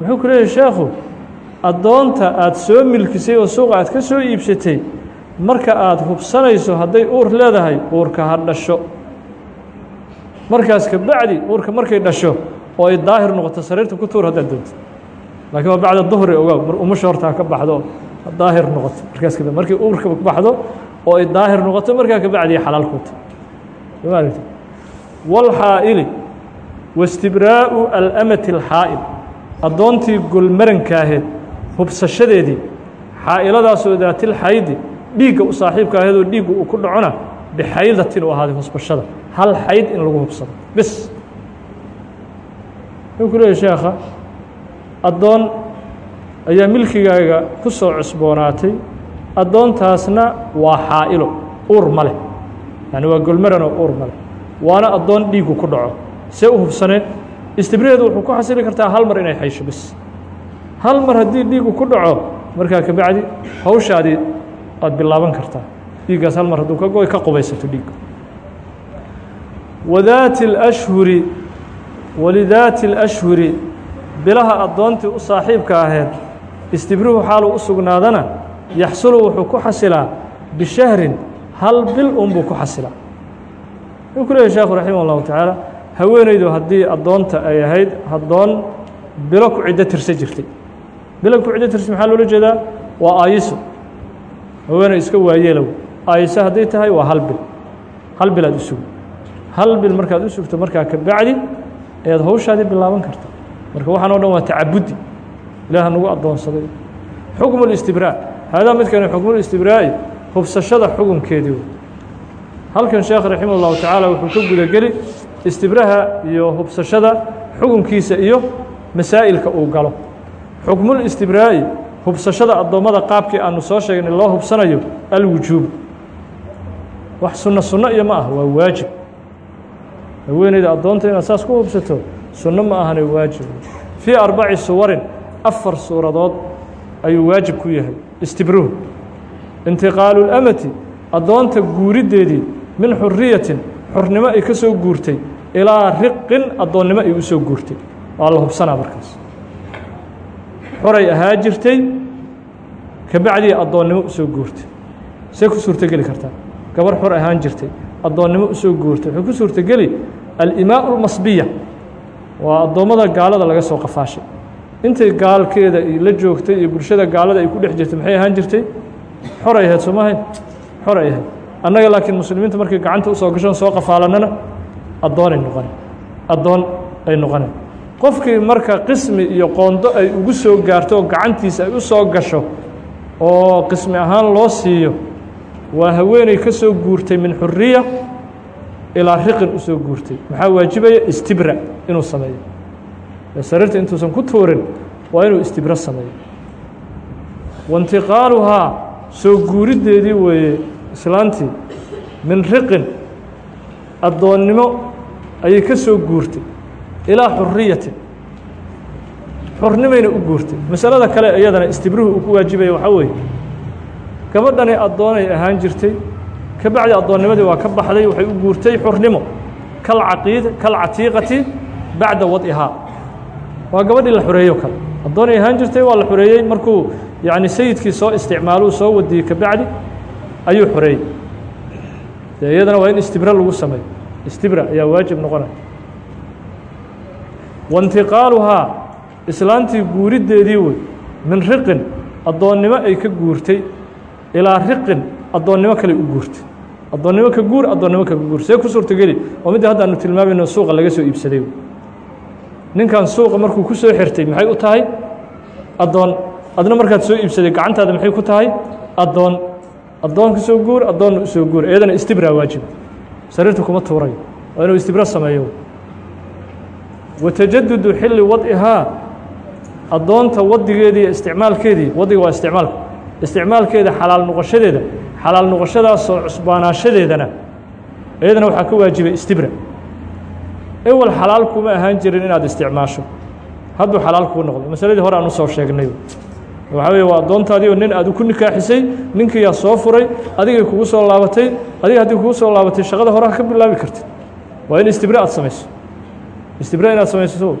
wuxuu ku leeyahy sheekhu addoonta aada soo milkisay oo suuqa aad ka soo iibsatay marka aada hubsanayso hadday uur leedahay uurka ha dhasho. Markaas kabacdi uurka markay dhasho oo ay daahir noqoto sariirta ku tuur haddaad doonto. Laakiin waa bacda duhri ogaa mar umusha horta ka baxdo daahir noqoto. Markaas kaba markay uurka baxdo oo ay daahir noqoto markaa kabacdiya xalaal ku tahay walxaa'ili waistibraa'u alamati alxaa'il addoontii golmarankaaheed hubsashadeedii xaa'iladaasoo daatil xaydi dhiigga u saaxiibka aheedoo dhiigga uu ku dhacona bixaydatin u ahaaday husbashada hal xayd in lagu hubsado. Bis. Wuxuu ku leeyahy sheekha addoon ayaa milkigaaga ku soo cusboonaatay. Addoontaasna waa xaa'ilo uur ma leh. Yani waa golmaranoo uur ma leh. Waana addoon dhiigu ku dhaco. See u hubsaneen istibraheedu wuxuu ku xasili kartaa hal mar inay xaysho bis hal mar haddii dhiigu ku dhaco markaa kabacdi hawshaadii aad bilaaban kartaa dhiiggaas hal mar hadduu ka goy ka qubaysato dhiigga wadaati اlashhuri walidaati اlashhuri bilaha addoontii u saaxiibka aheed istibruhu xaaluu u sugnaadana yaxsulu wuxuu ku xasilaa bishahrin hal bil unbuu ku xasilaa wuxuu ku leeyahy sheekhu raximah اllahu tacaala haweenaydu haddii addoonta ay ahayd addoon bilo ku ciddo tirsa jirtay. Bilo ku ciddo tirsa maxaa loola jeedaa? Waa aayiso. Haweenay iska waayeelow. Aayiso hadday tahay waa hal bil. Hal bil aad u sugo. Hal bil markaad u sugto markaa ka ayaad hawshaadii bilaaban karta. Marka waxaan o dhan waa tacabudi. Ilaah nagu addoonsaday. Xukm اlistibraac haadaa midkani xukmulistibraaci hubsashada xukunkeedii halkan sheekh raximah tacaala wuxuu ka guda istibraha iyo hubsashada xukunkiisa iyo masaa'ilka uu galo. Xukmulistibraa'i hubsashada addoommada qaabkii aanu soo sheegnay loo hubsanayo alwujuub. Wax sunno sunno iyo ma ah waa waajib. Haweeneyda addoonta inaad saas ku hubsato sunno ma ahane waajib. Fii arbaci suwarin afar suuradood ayuu waajib ku yahay istibruhu. Intiqaalu اlamati addoonta guuriddeedii min xuriyatin xornimo ay ka soo guurtay ilaa riqin addoonnimo ay u soo guurtay. Waa la hubsanaa markaas. Xoray ahaa jirtay ka bacdii addoonnimo u soo guurtay. See ku suurtogeli kartaa. Gabar xor ahaan jirtay addoonnimo u soo guurtay. Wuxuu ku suurtogeli alimaau اlmasbiya waa addoommada gaalada laga soo qafaashay. Intay gaalkeeda la joogtay iyo bulshada gaalada ay ku dhex jirtay maxay ahaan jirtay? Xor ay ahayd soo maahayn xor ay ahayd. Annaga laakiin muslimiinta markay gacanta u soo gashoon soo qafaalanana addoonay noqone addoon ay noqoneen qofkii marka qismi iyo qoondo ay ugu soo gaarto oo gacantiisa ay u soo gasho oo qismi ahaan loo siiyo waa haweeney ka soo guurtay min xuriya ilaa riqin u soo guurtay. Maxaa waajibaya? Istibra inuu sameeyo. Sariirta intuusan ku tuurin waa inuu istibro sameeyo. Waintiqaaluhaa soo guuriddeedii weeye islaantii min riqin addoonnimo ayay ka soo guurtay ilaa xuriyatin xurnimayna u guurtay. Masalada kale iyadana istibruhu uu ku waajibaya waxaa weeye. Gabadhani addoonay ahaan jirtay ka bacdi addoonnimadii waa ka baxday waxay u guurtay xurnimo kalcaqiid kalcatiiqati bacda wad'ihaa waa gabadhii la xoreeyo kale addoonay ahaan jirtay waa la xoreeyey markuu yacni sayidkii soo isticmaaluu soo wadiyey ka bacdi ayuu xoreeyey dee iyadana waa in istibra lagu sameeyo istibra ayaa waajib noqonaya waintiqaaluhaa islaantii guuriddeedii wey min riqin addoonnimo ay ka guurtay ilaa riqin addoonnimo kale u guurtay. Addoonnimo ka guur addoonnimo ka guur. See ku suurtogeli oo midda hadda tilmaamayno suuqa laga soo iibsaday ninkan suuqa markuu ku soo xirtay maxay u tahay? Addoon. Adna markaad soo iibsaday gacantaada maxay ku tahay? Addoon. Addoon ka soo guur addoonna u soo guur. Iyadana istibraa waajiba sariirta kuma tuurayo waa inuu istibra sameeyo. Wa tajadudu xilli wad'ihaa addoonta wadigeedii isticmaalkeedii wadiga waa isticmaalka isticmaalkeeda xalaal noqoshadeeda xalaal noqoshadaasoo cusbaanaashadeedana iyadana waxaa ka waajibay istibra. Ewel xalaal kuma ahaan jirin inaad isticmaasho hadduu xalaal kuu noqday masaladii hore aan u soo sheegnay waxaa weye waa doontaadiioo nin aad ku nikaaxisay ninkiiyaa soo furay adigay kugu soo laabatay adiga haddii kugu soo laabatay shaqada horaa ka bilaabi kartid. Waa in istibra aad samayso. Istibra inaad samaysato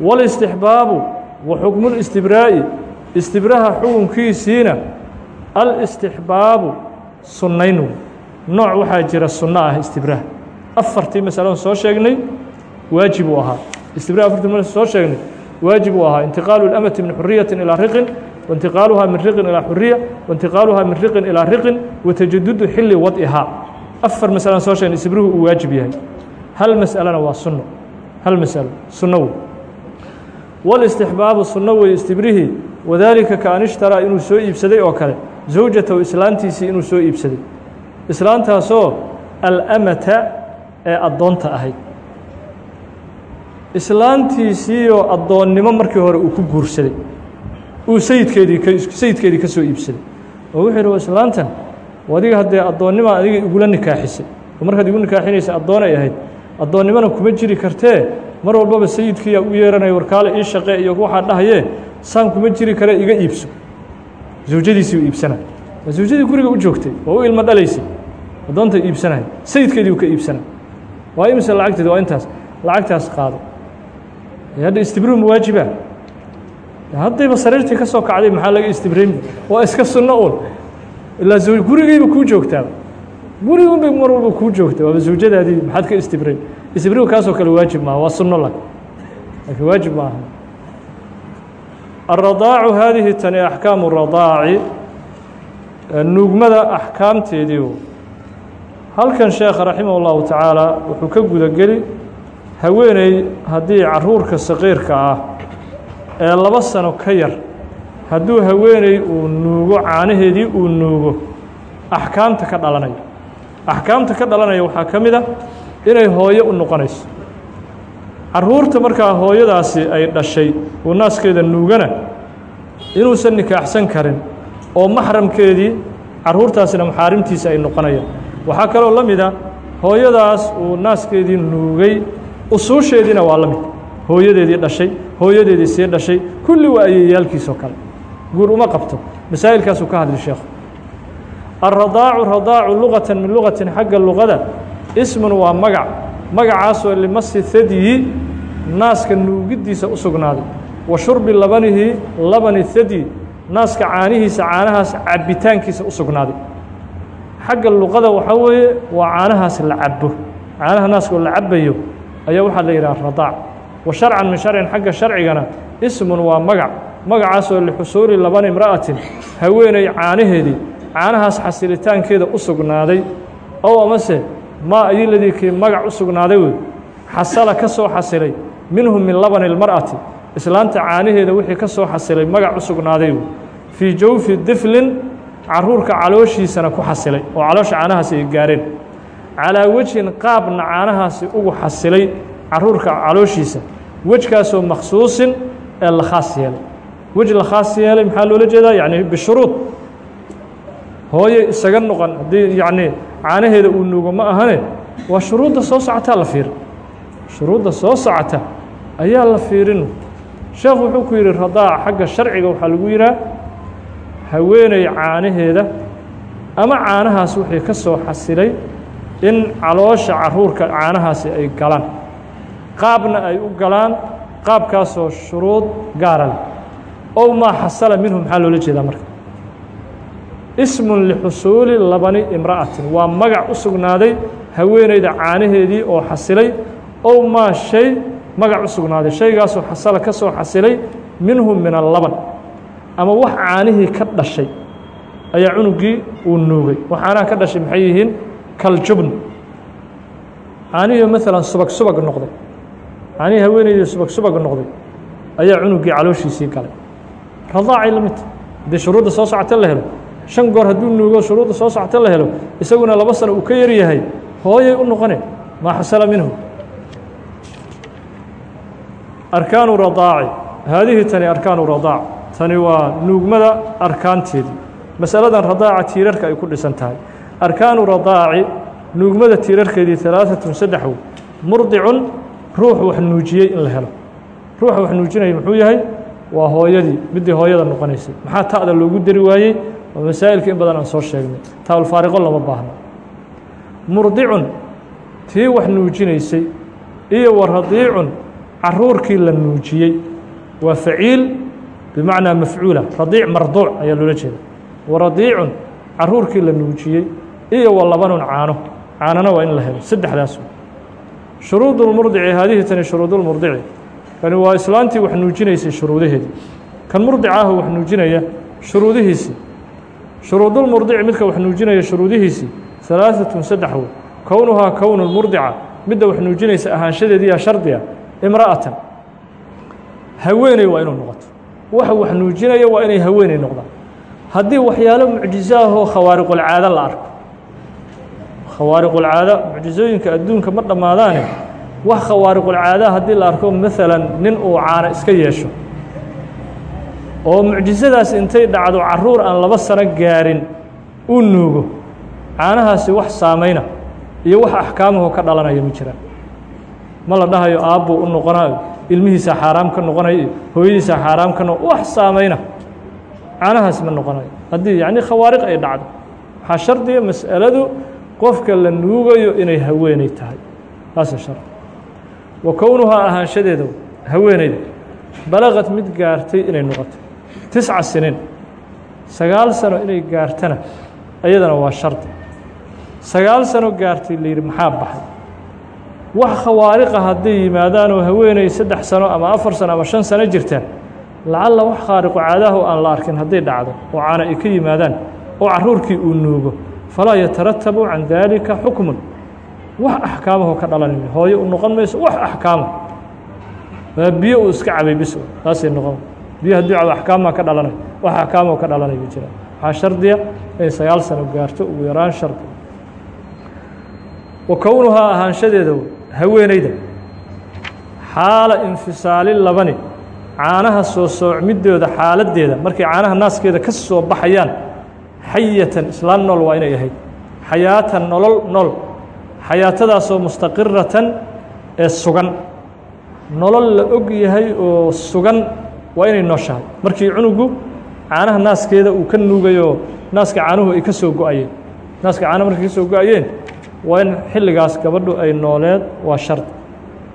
walistixbaabu wa xukmu listibraa'i istibraha xukunkiisiina alistixbaabu sunnaynu. Nooc waxaa jira sunno ah istibraha afartii masalan soo sheegnay waajib uu ahaa. Istibra afartii ma soo sheegnay waajib uu ahaa intiqaalu اlamati min xuriyati ilaa riqin waintiqaaluhaa min riqin ilaa xuriya waintiqaaluhaa min riqin ilaa riqin watajadudu xilli wad'ihaa afar masalan soo sheegnay istibruhu uu waajib yahay hal mas'alana waa sunno hal masalo sunno wey wاlاstixbaabu sunno wey istibrihii wadaalika ka an ishtaraa inuu soo iibsaday oo kale zawjatahu islaantiisii inuu soo iibsaday islaantaasoo alamata ee addoonta ahayd islaantiisiioo addoonnimo markii hore uu ku guursaday. Uu sayidkeedii sayidkeedii ka soo iibsaday. Oo wuxuu yidhi islaantan? Adiga haddee addoonnima adiga igula nikaaxisay oo markaad igu nikaaxinaysa addoonay ahayd addoonnimona kuma jiri kartee. Mar walbaba sayidkiiyaa u yeeranaya warkaale ii shaqee iyo waxaa dhahayee saan kuma jiri kare iga iibso. Zawjadiisii u iibsanay waa guriga u joogtay waa u ilmo dhalaysay. Addoonta iibsanaya sayidkeedii uu ka iibsanay waa imise lacagteed? Waa intaas. Lacagtaas qaado hadda istibruhu ma waajiba haddayba sariirtii ka soo kacday maxaa laga istibrayn waa iska sunno un ilaa z gurigayba kuu joogtaaba gurigunbay mar walba kuu joogta waaba zawjadaadii maxaad ka istibrayn istibrigu kaasoo kale waajib maaha waa sunno la laakiin waajib ma aha الradaacu haadihi tani axkaamu radaaci nuugmada axkaamteediiu halkan sheekha raximah اllahu tacaala wuxuu ka guda geli haweeney haddii caruurka saqiirka ah ee laba sano ka yar hadduu haweeney uu nuugo caanaheedii uu nuugo axkaamta ka dhalanayo axkaamta ka dhalanaya waxaa ka mid a inay hooyo u noqonayso. Caruurta markaa hooyadaasi ay dhashay uu naaskeeda nuugana inuusan nikaaxsan karin oo maxramkeedii caruurtaasina maxaarimtiisa ay noqonayaan. Waxaa kaloo la mid a hooyadaas uu naaskeedii nuugay usuusheediina waa la mid. Hooyadeedii dhashay hooyadeedii sii dhashay kulli waa ayeyaalkiisoo kale. Guur uma qabto masaa'ilkaasuu ka hadli sheekhu. Alradaacu radaacu luqatan min lugatin xagga luqada ismun waa magac. Magacaasoo limasi thadyi naaska nuugiddiisa u sugnaaday. Wa shurbi labanihi labani thadyi naaska caanihiisa caanahaas cabbitaankiisa u sugnaaday. Xagga luqada waxaa weeye waa caanahaas la cabo caanaha naaskoo la cabayo ayaa waxaa la yidhaha radaac. Wa sharcan min sharcin xagga sharcigana ismun waa magac. Magacaasoo lixusuuli labani imra'atin haweeney caanaheedii caanahaas xasilitaankeeda u sugnaaday. Ow amase maa adiladii kii magac u sugnaaday wey xasala ka soo xasilay minhu min labani اlmar'ati islaanta caanaheeda wixii ka soo xasilay magac u sugnaaday wey fii jawfi diflin caruurka calooshiisana ku xasilay oo caloosha caanahaasi ay gaareen calaa wejhin qaabna caanahaasi ugu xasilay caruurka calooshiisa wejkaasoo makhsuusin ee la khaas yeelay. Wej la khaas yeelay maxaa loola jeedaa? Yacni bishuruud. Hooye isaga noqon haddii yacnii caanaheeda uu nuugo ma ahane waa shuruudda soo socotaa la fiirin shuruudda soo socota ayaa la fiirin sheekhu wuxuu ku yidhi radaac xagga sharciga waxaa lagu yidhaha haweeney caanaheeda ama caanahaas wixii ka soo xasilay in caloosha caruurka caanahaasi ay galaan. Qaabna ay u galaan qaabkaasoo shuruud gaara leh ow maa xasala minhu maxaa loola jeedaa marka? Ismun lixusuuli labani imra'atin. Waa magac u sugnaaday haweeneyda caanaheedii oo xasilay. Ow maa shay magac u sugnaaday. Shaygaasoo xasala ka soo xasilay minhu min allaban. Ama wax caanihii ka dhashay ayaa cunugii uu nuugay. Wax caanaha ka dhashay maxay yihiin kaljubn. Caanihii maalan subag subag noqday. Caanihii haweeneydii subag subag noqday. Ayaa cunugii calooshiisii galay. Radaacay la midta haddii shuruudda soo socota la helo. Shan goor hadduu nuugo shuruudda soo socota la helo. Isaguna laba sano uu ka yar yahay. Hooyay u noqone. Maa xasala minhu. Arkaanu radaaci. Haadihi tani arkaanu radaac. Tani waa nuugmada arkaanteedii masaladan radaaca tiirarka ay ku dhisan tahay arkaanu radaaci nuugmada tiirarkeedii alaaatun saddex wey murdicun ruux wax nuujiyey in la helo ruuxa wax nuujinaya muxuu yahay waa hooyadii middii hooyada noqonaysay maxaa ta'da loogu dari waayey waa masaa'ilka in badan aan soo sheegnay taawlfaariqo lama baahno murdicun tii wax nuujinaysay iyo wa radiicun caruurkii la nuujiyey waa faciil bimacnaa mafcuula radiic marduuc ayaa loola jeeda wa radiicun caruurkii la nuujiyey iyo labanun caano. Caanona waa in la helo. Saddexdaas. Shuruud lmurdici haadihi tani shuruudulmurdici kani waa islaantii wax nuujinaysay shuruudaheedii kan murdica ah wax nuujinaya shuruudihiisii shuruudulmurdici midka wax nuujinaya shuruudihiisii halaaثatun saddex wey kownuhaa kownu murdica midda wax nuujinaysa ahaanshadeediyaa shardiga imra'atan. Haweeney waa inuu noqoto. Waxa wax nuujinaya waa inay haweeney noqdaan. Haddii waxyaalo mucjizo ahoo khawaariqulcaado la arko khawaariqulcaada mucjizooyinka adduunka ma dhammaadaane wax khawaariqulcaada haddii la arko maalan nin uu caano iska yeesho. Oo mucjizadaas intay dhacdo carruur aan laba sano gaarin uu nuugo. Caanahaasi wax saamayna iyo wax axkaamahoo ka dhalanaya ma jiraan ma la dhahayo aabbuu u noqonayo ilmihiisaa xaaraam ka noqonayo iyo hooyadiisaa xaaraam ka noqo wax saamayna caanahaasi ma noqonayo haddii yacni khawaariq ay dhacdo waxaa shardiga mas'aladu qofka la nuugayo inay haweeney tahay. Taasa shar. Wa kownuhaa ahaanshadeeda haweeneyda balaqad mid gaartay inay noqoto tisca siniin sagaal sano inay gaartana iyadana waa shardi sagaal sano gaartay la yidhi maxaa baxay? Wax khawaariqa hadday yimaadaan oo haweeney saddex sano ama afar sano ama shan sano jirta lacalla wax khaariqu caadahu aan la arkin hadday dhacdo oo caana ay ka yimaadaan oo carruurkii uu nuugo falaa yataratabu can daalika xukmun wax axkaamahoo ka dhalanaya hooyo u noqon mayso wax axkaama waa biyo uu iska cabay bis taasay noqon. Biyo haddii cabo axkaamaa ka dhalanay wax axkaamahoo ka dhalanaya jira. Waxaa shardiya inay sagaal sano gaarto ugu yaraan shardi. Wa kownuhaa ahaanshadeeda haweeneyda xaala infisaali labani caanaha soo soocmidooda xaaladdeeda markay caanaha naaskeeda ka soo baxayaan xayatan islaan nool waa inay ahayd. Xayaatan nolol nool. Xayaatadaasoo mustaqiratan ee sugan. Nolol la og yahay oo sugan waa inay nooshahay. Markii cunugu caanaha naaskeeda uu ka nuugayoo naaska caanuhu ay ka soo go'ayeen. Naaska caanaha markay ka soo go'ayeen waa in xilligaas gabadhu ay nooleed waa shardi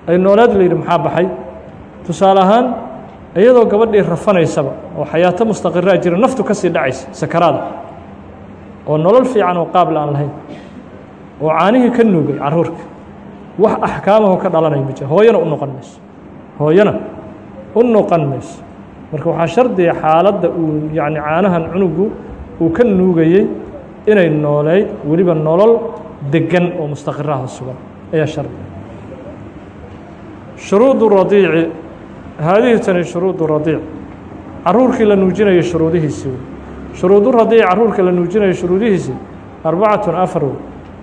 ay nooleed la yidhi maxaa baxay? Tusaale ahaan iyadoo gabadhii rafanaysaba oo xayaato mustaqiraa jira naftu ka sii dhacaysa sakaraada oo nolol fiican oo qaabla aan lahayn oo caanihii ka nuugay carruurka wax axkaamahoo ka dhalanaya ma jira. Hooyana u noqon mayso. Hooyana u noqon mayso. Marka waxaa shardiga xaaladda uu yacni caanahan cunugu uu ka nuugayey inay nooleyd weliba nolol degan oo mustaqiraha sugan ayaa shardi. Shuruudu radiici haadihi tani shuruudu radiic. Caruurkii la nuujinayo shuruudihiisii shuruudu radiic caruurka la nuujinayo shuruudihiisii arbacatun afar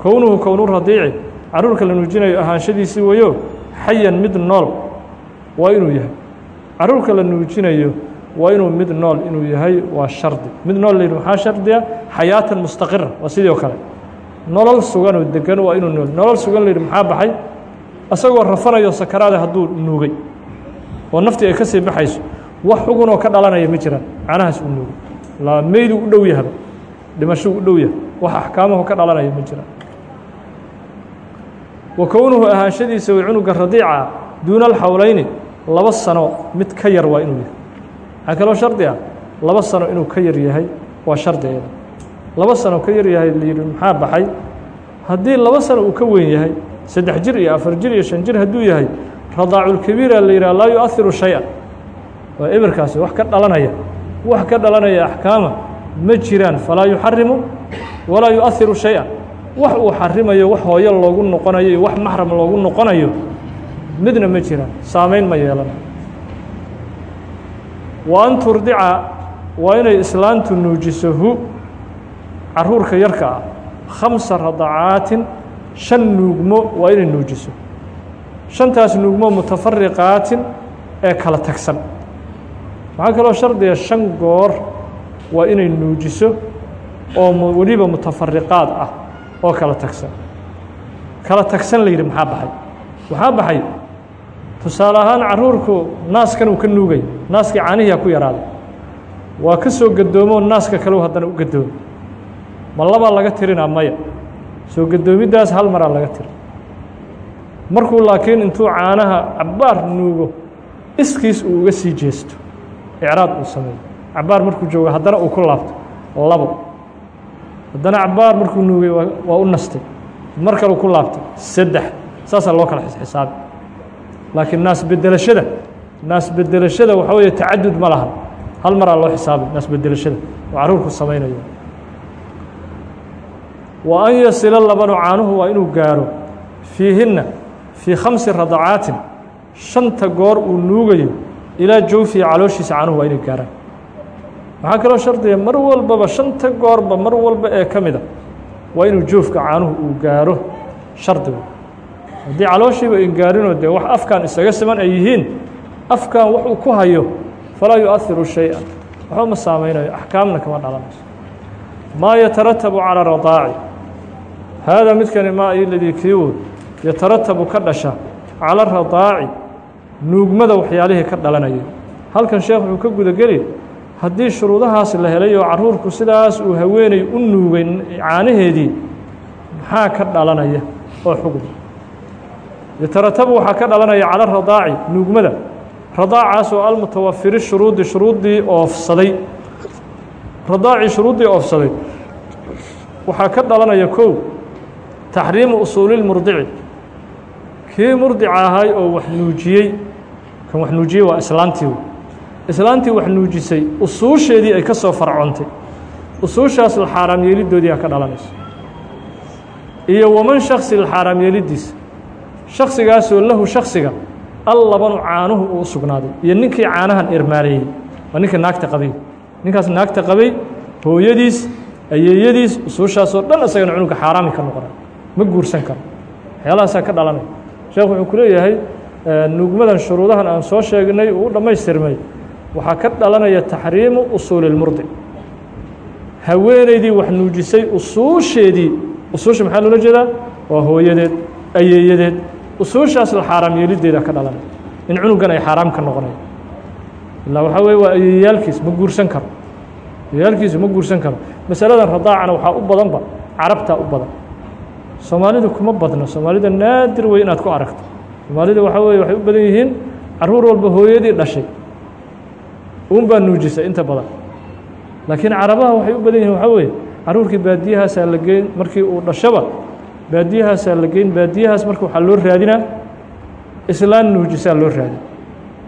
kownuhu kownu radiici caruurka la nuujinayo ahaanshadiisii weyo xayan mid nool waa inuu yahay. Caruurka la nuujinayo waa inuu mid nool inuu yahay waa shardi. Mid nool la yidhi maxaa shardiya? Xayaatan mustaqira waa sidii oo kale. Nolol sugan oo degan waa inuu nool. Nolol sugan la yidhi maxaa baxay? Asagoo rafanayo sakaraada hadduu nuugay. Oo naftii ay ka sii baxayso. Wax xugunoo ka dhalanaya ma jiraan. Canahaas uu nuugay laa meylu u dhow yahaba dhimashuu u dhow yahay wax axkaamahu ka dhalanaya ma jiraan wa kownuhu ahaanshadiisa way cunuga radiica duuna alxawlayni laba sano mid ka yar waa inuu yahay. Waxaa kaloo shardi ah laba sano inuu ka yar yahay waa shardigeeda. Laba sano ka yar yahay la maxaa baxay? Haddii laba sano uu ka weyn yahay saddex jir iyo afar jir iyo shan jir hadduu yahay radaaculkabiira la yidhah laa yu-ahiru shay-a. Waa eberkaasi wax ka dhalanaya wax ka dhalanaya axkaama ma jiraan falaa yuxarimu walaa yu-ahiru shay-a. Wax uu xarimayo wax hooyo loogu noqonayo iyo wax maxram loogu noqonayo midna ma jiraan saameyn ma yeelana wa an turdica waa inay islaantu nuujiso hu caruurka yarka ah khamsa radacaatin shan nuugmo waa inay nuujiso. Shantaas nuugmo mutafariqaatin ee kala tagsan waxaa kaloo shardiga shan goor waa inay nuujiso oo weliba mutafariqaad ah oo kala tagsan. Kala tagsan la yidhi maxaa baxay? Waxaa baxay tusaale ahaan caruurku naaskan uu ka nuugay naaskii caanihiyaa ku yaraaday. Waa ka soo gadoomoo naaska kaleu haddana u gadoomo. Ma labaa laga tirinaa maya. Soo gadoomiddaas hal maraa laga tiri markuu laakiin intuu caanaha cabbaar nuugo iskiis uu uga sii jeesto icraad uu sameeyo cabbaar markuu joogo haddana uu ku laabto labo. Haddana cabbaar markuu nuugay waa u nastay. Mar kaleu ku laabtay. Saddex. Saasaa loo kala xisxisaabi. Laakiin naas bedelashada naas bedelashada waxaa weeye tacadud ma lahan hal maraa loo xisaabay naas bedelashada oo carruurku samaynayo. Wa an yasila labanu caanuhu waa inuu gaaro. Fiihinna fii khamsi radacaatin shanta goor uu nuugayo ilaa jawfihi calooshiisa caanuhu waa inay gaaraan. Waxaa kaloo shardiga mar walbaba shanta goorba mar walba ee ka mida waa inuu joofka caanuhu uu gaaro shardigu. Haddii calooshiiba in gaarinoo dee wax afkan isaga siman ay yihiin afkan wax uu ku hayo falaa yu-ahiru shay-an. Waxba ma saameynayo axkaamna kama dhalanayso. Maa yataratabu calى radaaci haadaa midkani maa iladii kiiwood yataratabu ka dhasha cala radaaci nuugmada waxyaalihii ka dhalanayay halkan sheekh wuxuu ka gudageli haddii shuruudahaas la helay oo caruurku sidaas uu haweeney u nuugay caanaheedii maxaa ka dhalanaya oo xugum yataratabu waxaa ka dhalanaya cala radaaci nuugmada. Radaacaas oo almutawafiri shuruudi shuruuddii oofsaday. Radaacii shuruuddii oofsaday. Waxaa ka dhalanaya kow taxriimu usuulilmurdici kii murdica ahay oo wax nuujiyey kan wax nuujiyey waa islaantii islaantii wax nuujisay usuusheedii ay ka soo farcoontay usuushaas xaaraam yeelidoodii a ka dhalanayso. Iyo waman shaksi xaaraam yeelidiisa shaksigaasoo lahu shaksiga al labanu caanuhu uu u sugnaaday. Iyo ninkii caanahan irmaareeyey waa ninkii naagta qabay. Ninkaas naagta qabay hooyadiis ayeeyadiis usuushaasoo dhan isagana cunuga xaaraami ka noqonay. Ma guursan karo. Waxyaalahaasaa ka dhalanaya sheekhu wuxuu ku leeyahay nuugmadan shuruudahan aan soo sheegnay uu dhammaystirmay. Waxaa ka dhalanaya taxriimu usuuli lmurdic haweeneydii wax nuujisay usuusheedii usuusha maxaa loola jeedaa? Waa hooyadeed ayeeyadeed. Usuushaas la xaaraam yeelideeda ka dhalanaya in cunugan ay xaaraam ka noqonaya ilaa waxaa weye waa ayeeyaalkiis ma guursan karo. Ayeeyaalkiisu ma guursan karo. Masaladan radaacana waxaa u badanba carabtaa u badan. Soomaalida kuma badno soomaalida naadir wey inaad ku aragto soomaalida waxaa weye waxay u badan yihiin carruur walba hooyadii dhashay. Uun baa nuujisay inta badan. Laakiin carabaha waxay u badan yihiin waxaa weye caruurkii baadiyahaasaa la geyn markii uu dhashaba baadiyahaasaa la geyn baadiyahaas marka waxaa loo raadinaa islaan nuujisaa loo raadin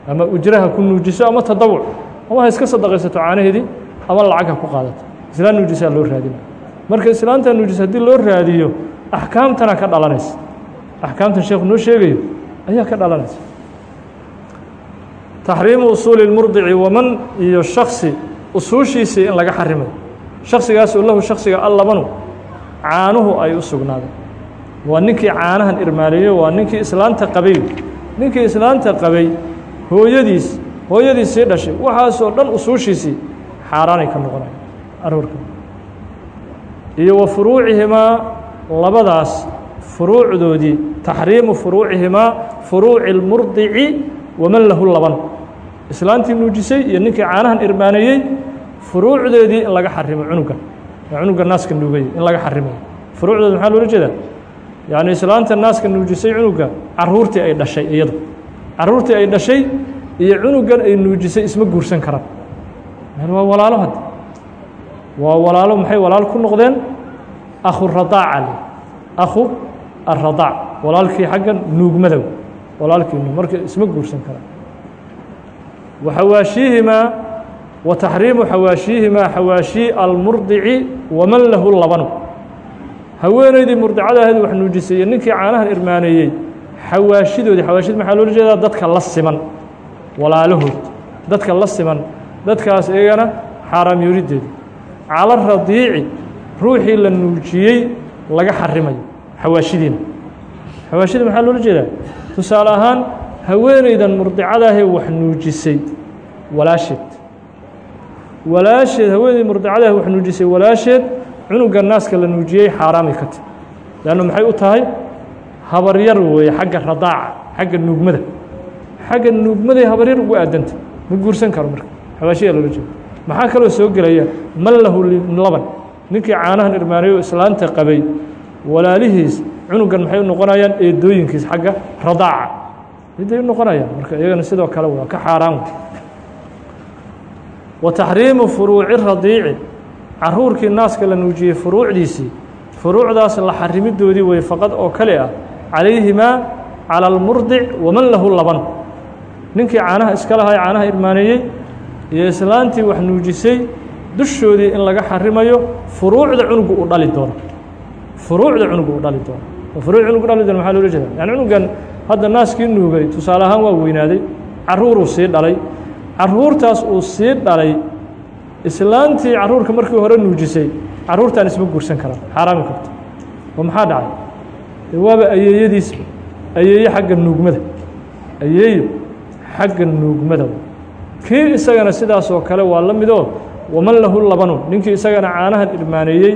ama ujraha ku nuujiso ama tadawuc ama ha iska sadaqaysato caanaheedii ama lacag ha ku qaadato. Islaan nuujisaa loo raadina. Marka islaantaa nuujisa haddii loo raadiyo axkaamtana ka dhalanaysa. Axkaamtan sheekhu noo sheegayo ayaa ka dhalanaysa. Taxriimu usuuli lmurdici waman iyo shaksi usuushiisii in laga xarimayo shaksigaasoo lahu shaksiga allabanu caanuhu ay u sugnaadeen. Waa ninkii caanahan irmaaleeyo waa ninkii islaanta qabay. Ninkii islaanta qabay hooyadiis hooyadiis sii dhashay. Waxaasoo dhan usuushiisii xaaraanay ka noqonaya aroorka iyo wa furuucihimaa labadaas furuucdoodii taxriimu furuucihimaa furuuci اlmurdici waman lahu laban. Islaantii nuujisay iyo ninkii caanahan irmaaneeyey furuucdeedii in laga xarimo cunugan cunuga naaska nuugay in laga xarimayo furuucdooda maxaa loola jeedaa? Yacni islaanta naaska nuujisay cunuga caruurtii ay dhashay iyadu. Caruurtii ay dhashay iyo cunugan ay nuujisay isma guursan karaan. Waa walaalo hadda waa walaalo maxay walaal ku noqdeen? Akhu radaaca akhu aradaac walaalkii xaggan nuugmadow walaalkii nuug marka isma guursan karaan wa xawaashiihimaa wa taxriimu xawaashiihimaa xawaashii almurdici waman lahu labanu haweeneydii murdicadaheed wax nuujisay iyo ninkii caanahan irmaaneeyey xawaashidoodii xawaashid maxaa loola jeedaa dadka la siman walaalahood dadka la siman dadkaas iyagana xaaraam yoolideedi cala radiici ruuxii la nuujiyey laga xarimayo xawaashidiina xawaashida maxaa loola jeedaa? Tusaale ahaan haweeneydan murdicadaahee wax nuujisay walaasheed. Walaasheed haweeneyd murdicadaah wax nuujisay walaasheed cunuga naaska la nuujiyey xaaraamay ka tahy leannu maxay u tahay? Habaryar weeye xagga radaaca xagga nuugmada. Xagga nuugmaday habaryar ugu aadanta ma guursan karo marka. Xawaashiyaa loola jeeda maxaa kaloo soo gelaya? Man lahu laban. Ninkii caanahan irmaanayo islaanta qabay walaalihiis cunugan maxay u noqonayaan eedooyinkiis xagga radaaca miday u noqonayaan? Marka iyagana sidoo kale waa ka xaaraan wa taxriimu furuuci radiici. Caruurkii naaska la nuujiyey furuucdiisii furuucdaas la xarimidoodii wey faqad oo kale ah. Calayhimaa calى اlmurdic waman lahu laban. Ninkii caanaha iska lahaa caanaha irmaaneeyey iyo islaantii wax nuujisay dushoodii in laga xarimayo furuucda cunugu uu dhali doono furuucda cunugu uu dhali doono furuuc cunugu dhali doono maxaa loola jeeda yani cunugan hadda naaskii nuugay tusaale ahaan waa weynaaday caruuruu sii dhalay. Caruurtaas uu sii dhalay islaantii caruurka markii hore nuujisay caruurtaan isma guursan karaan xaaraami karto. Oo maxaa dhacay? Waaba ayeeyadiisba ayeeyo xagga nuugmada ayeeyo xagga nuugmada. Kii isagana sidaas oo kale waa la midoo waman lahu labanu. Ninkii isagana caanahan irmaaneeyey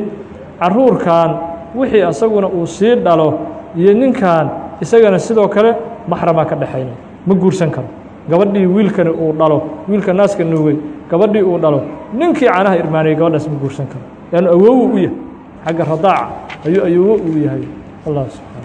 caruurkan wixii asaguna uu sii dhalo iyo ninkan isagana sidoo kale maxramaa ka dhexaynaya ma guursan karo. Gabadhii wiilkani uu dhalo wiilka naaska nuugay gabadhii uu dhalo ninkii caanaha irmaaneeyey gabadhaas ma guursan karo. Leannu awowu u yahay. Xagga radaaca ayuu awowo uu yahay. Allah subxaana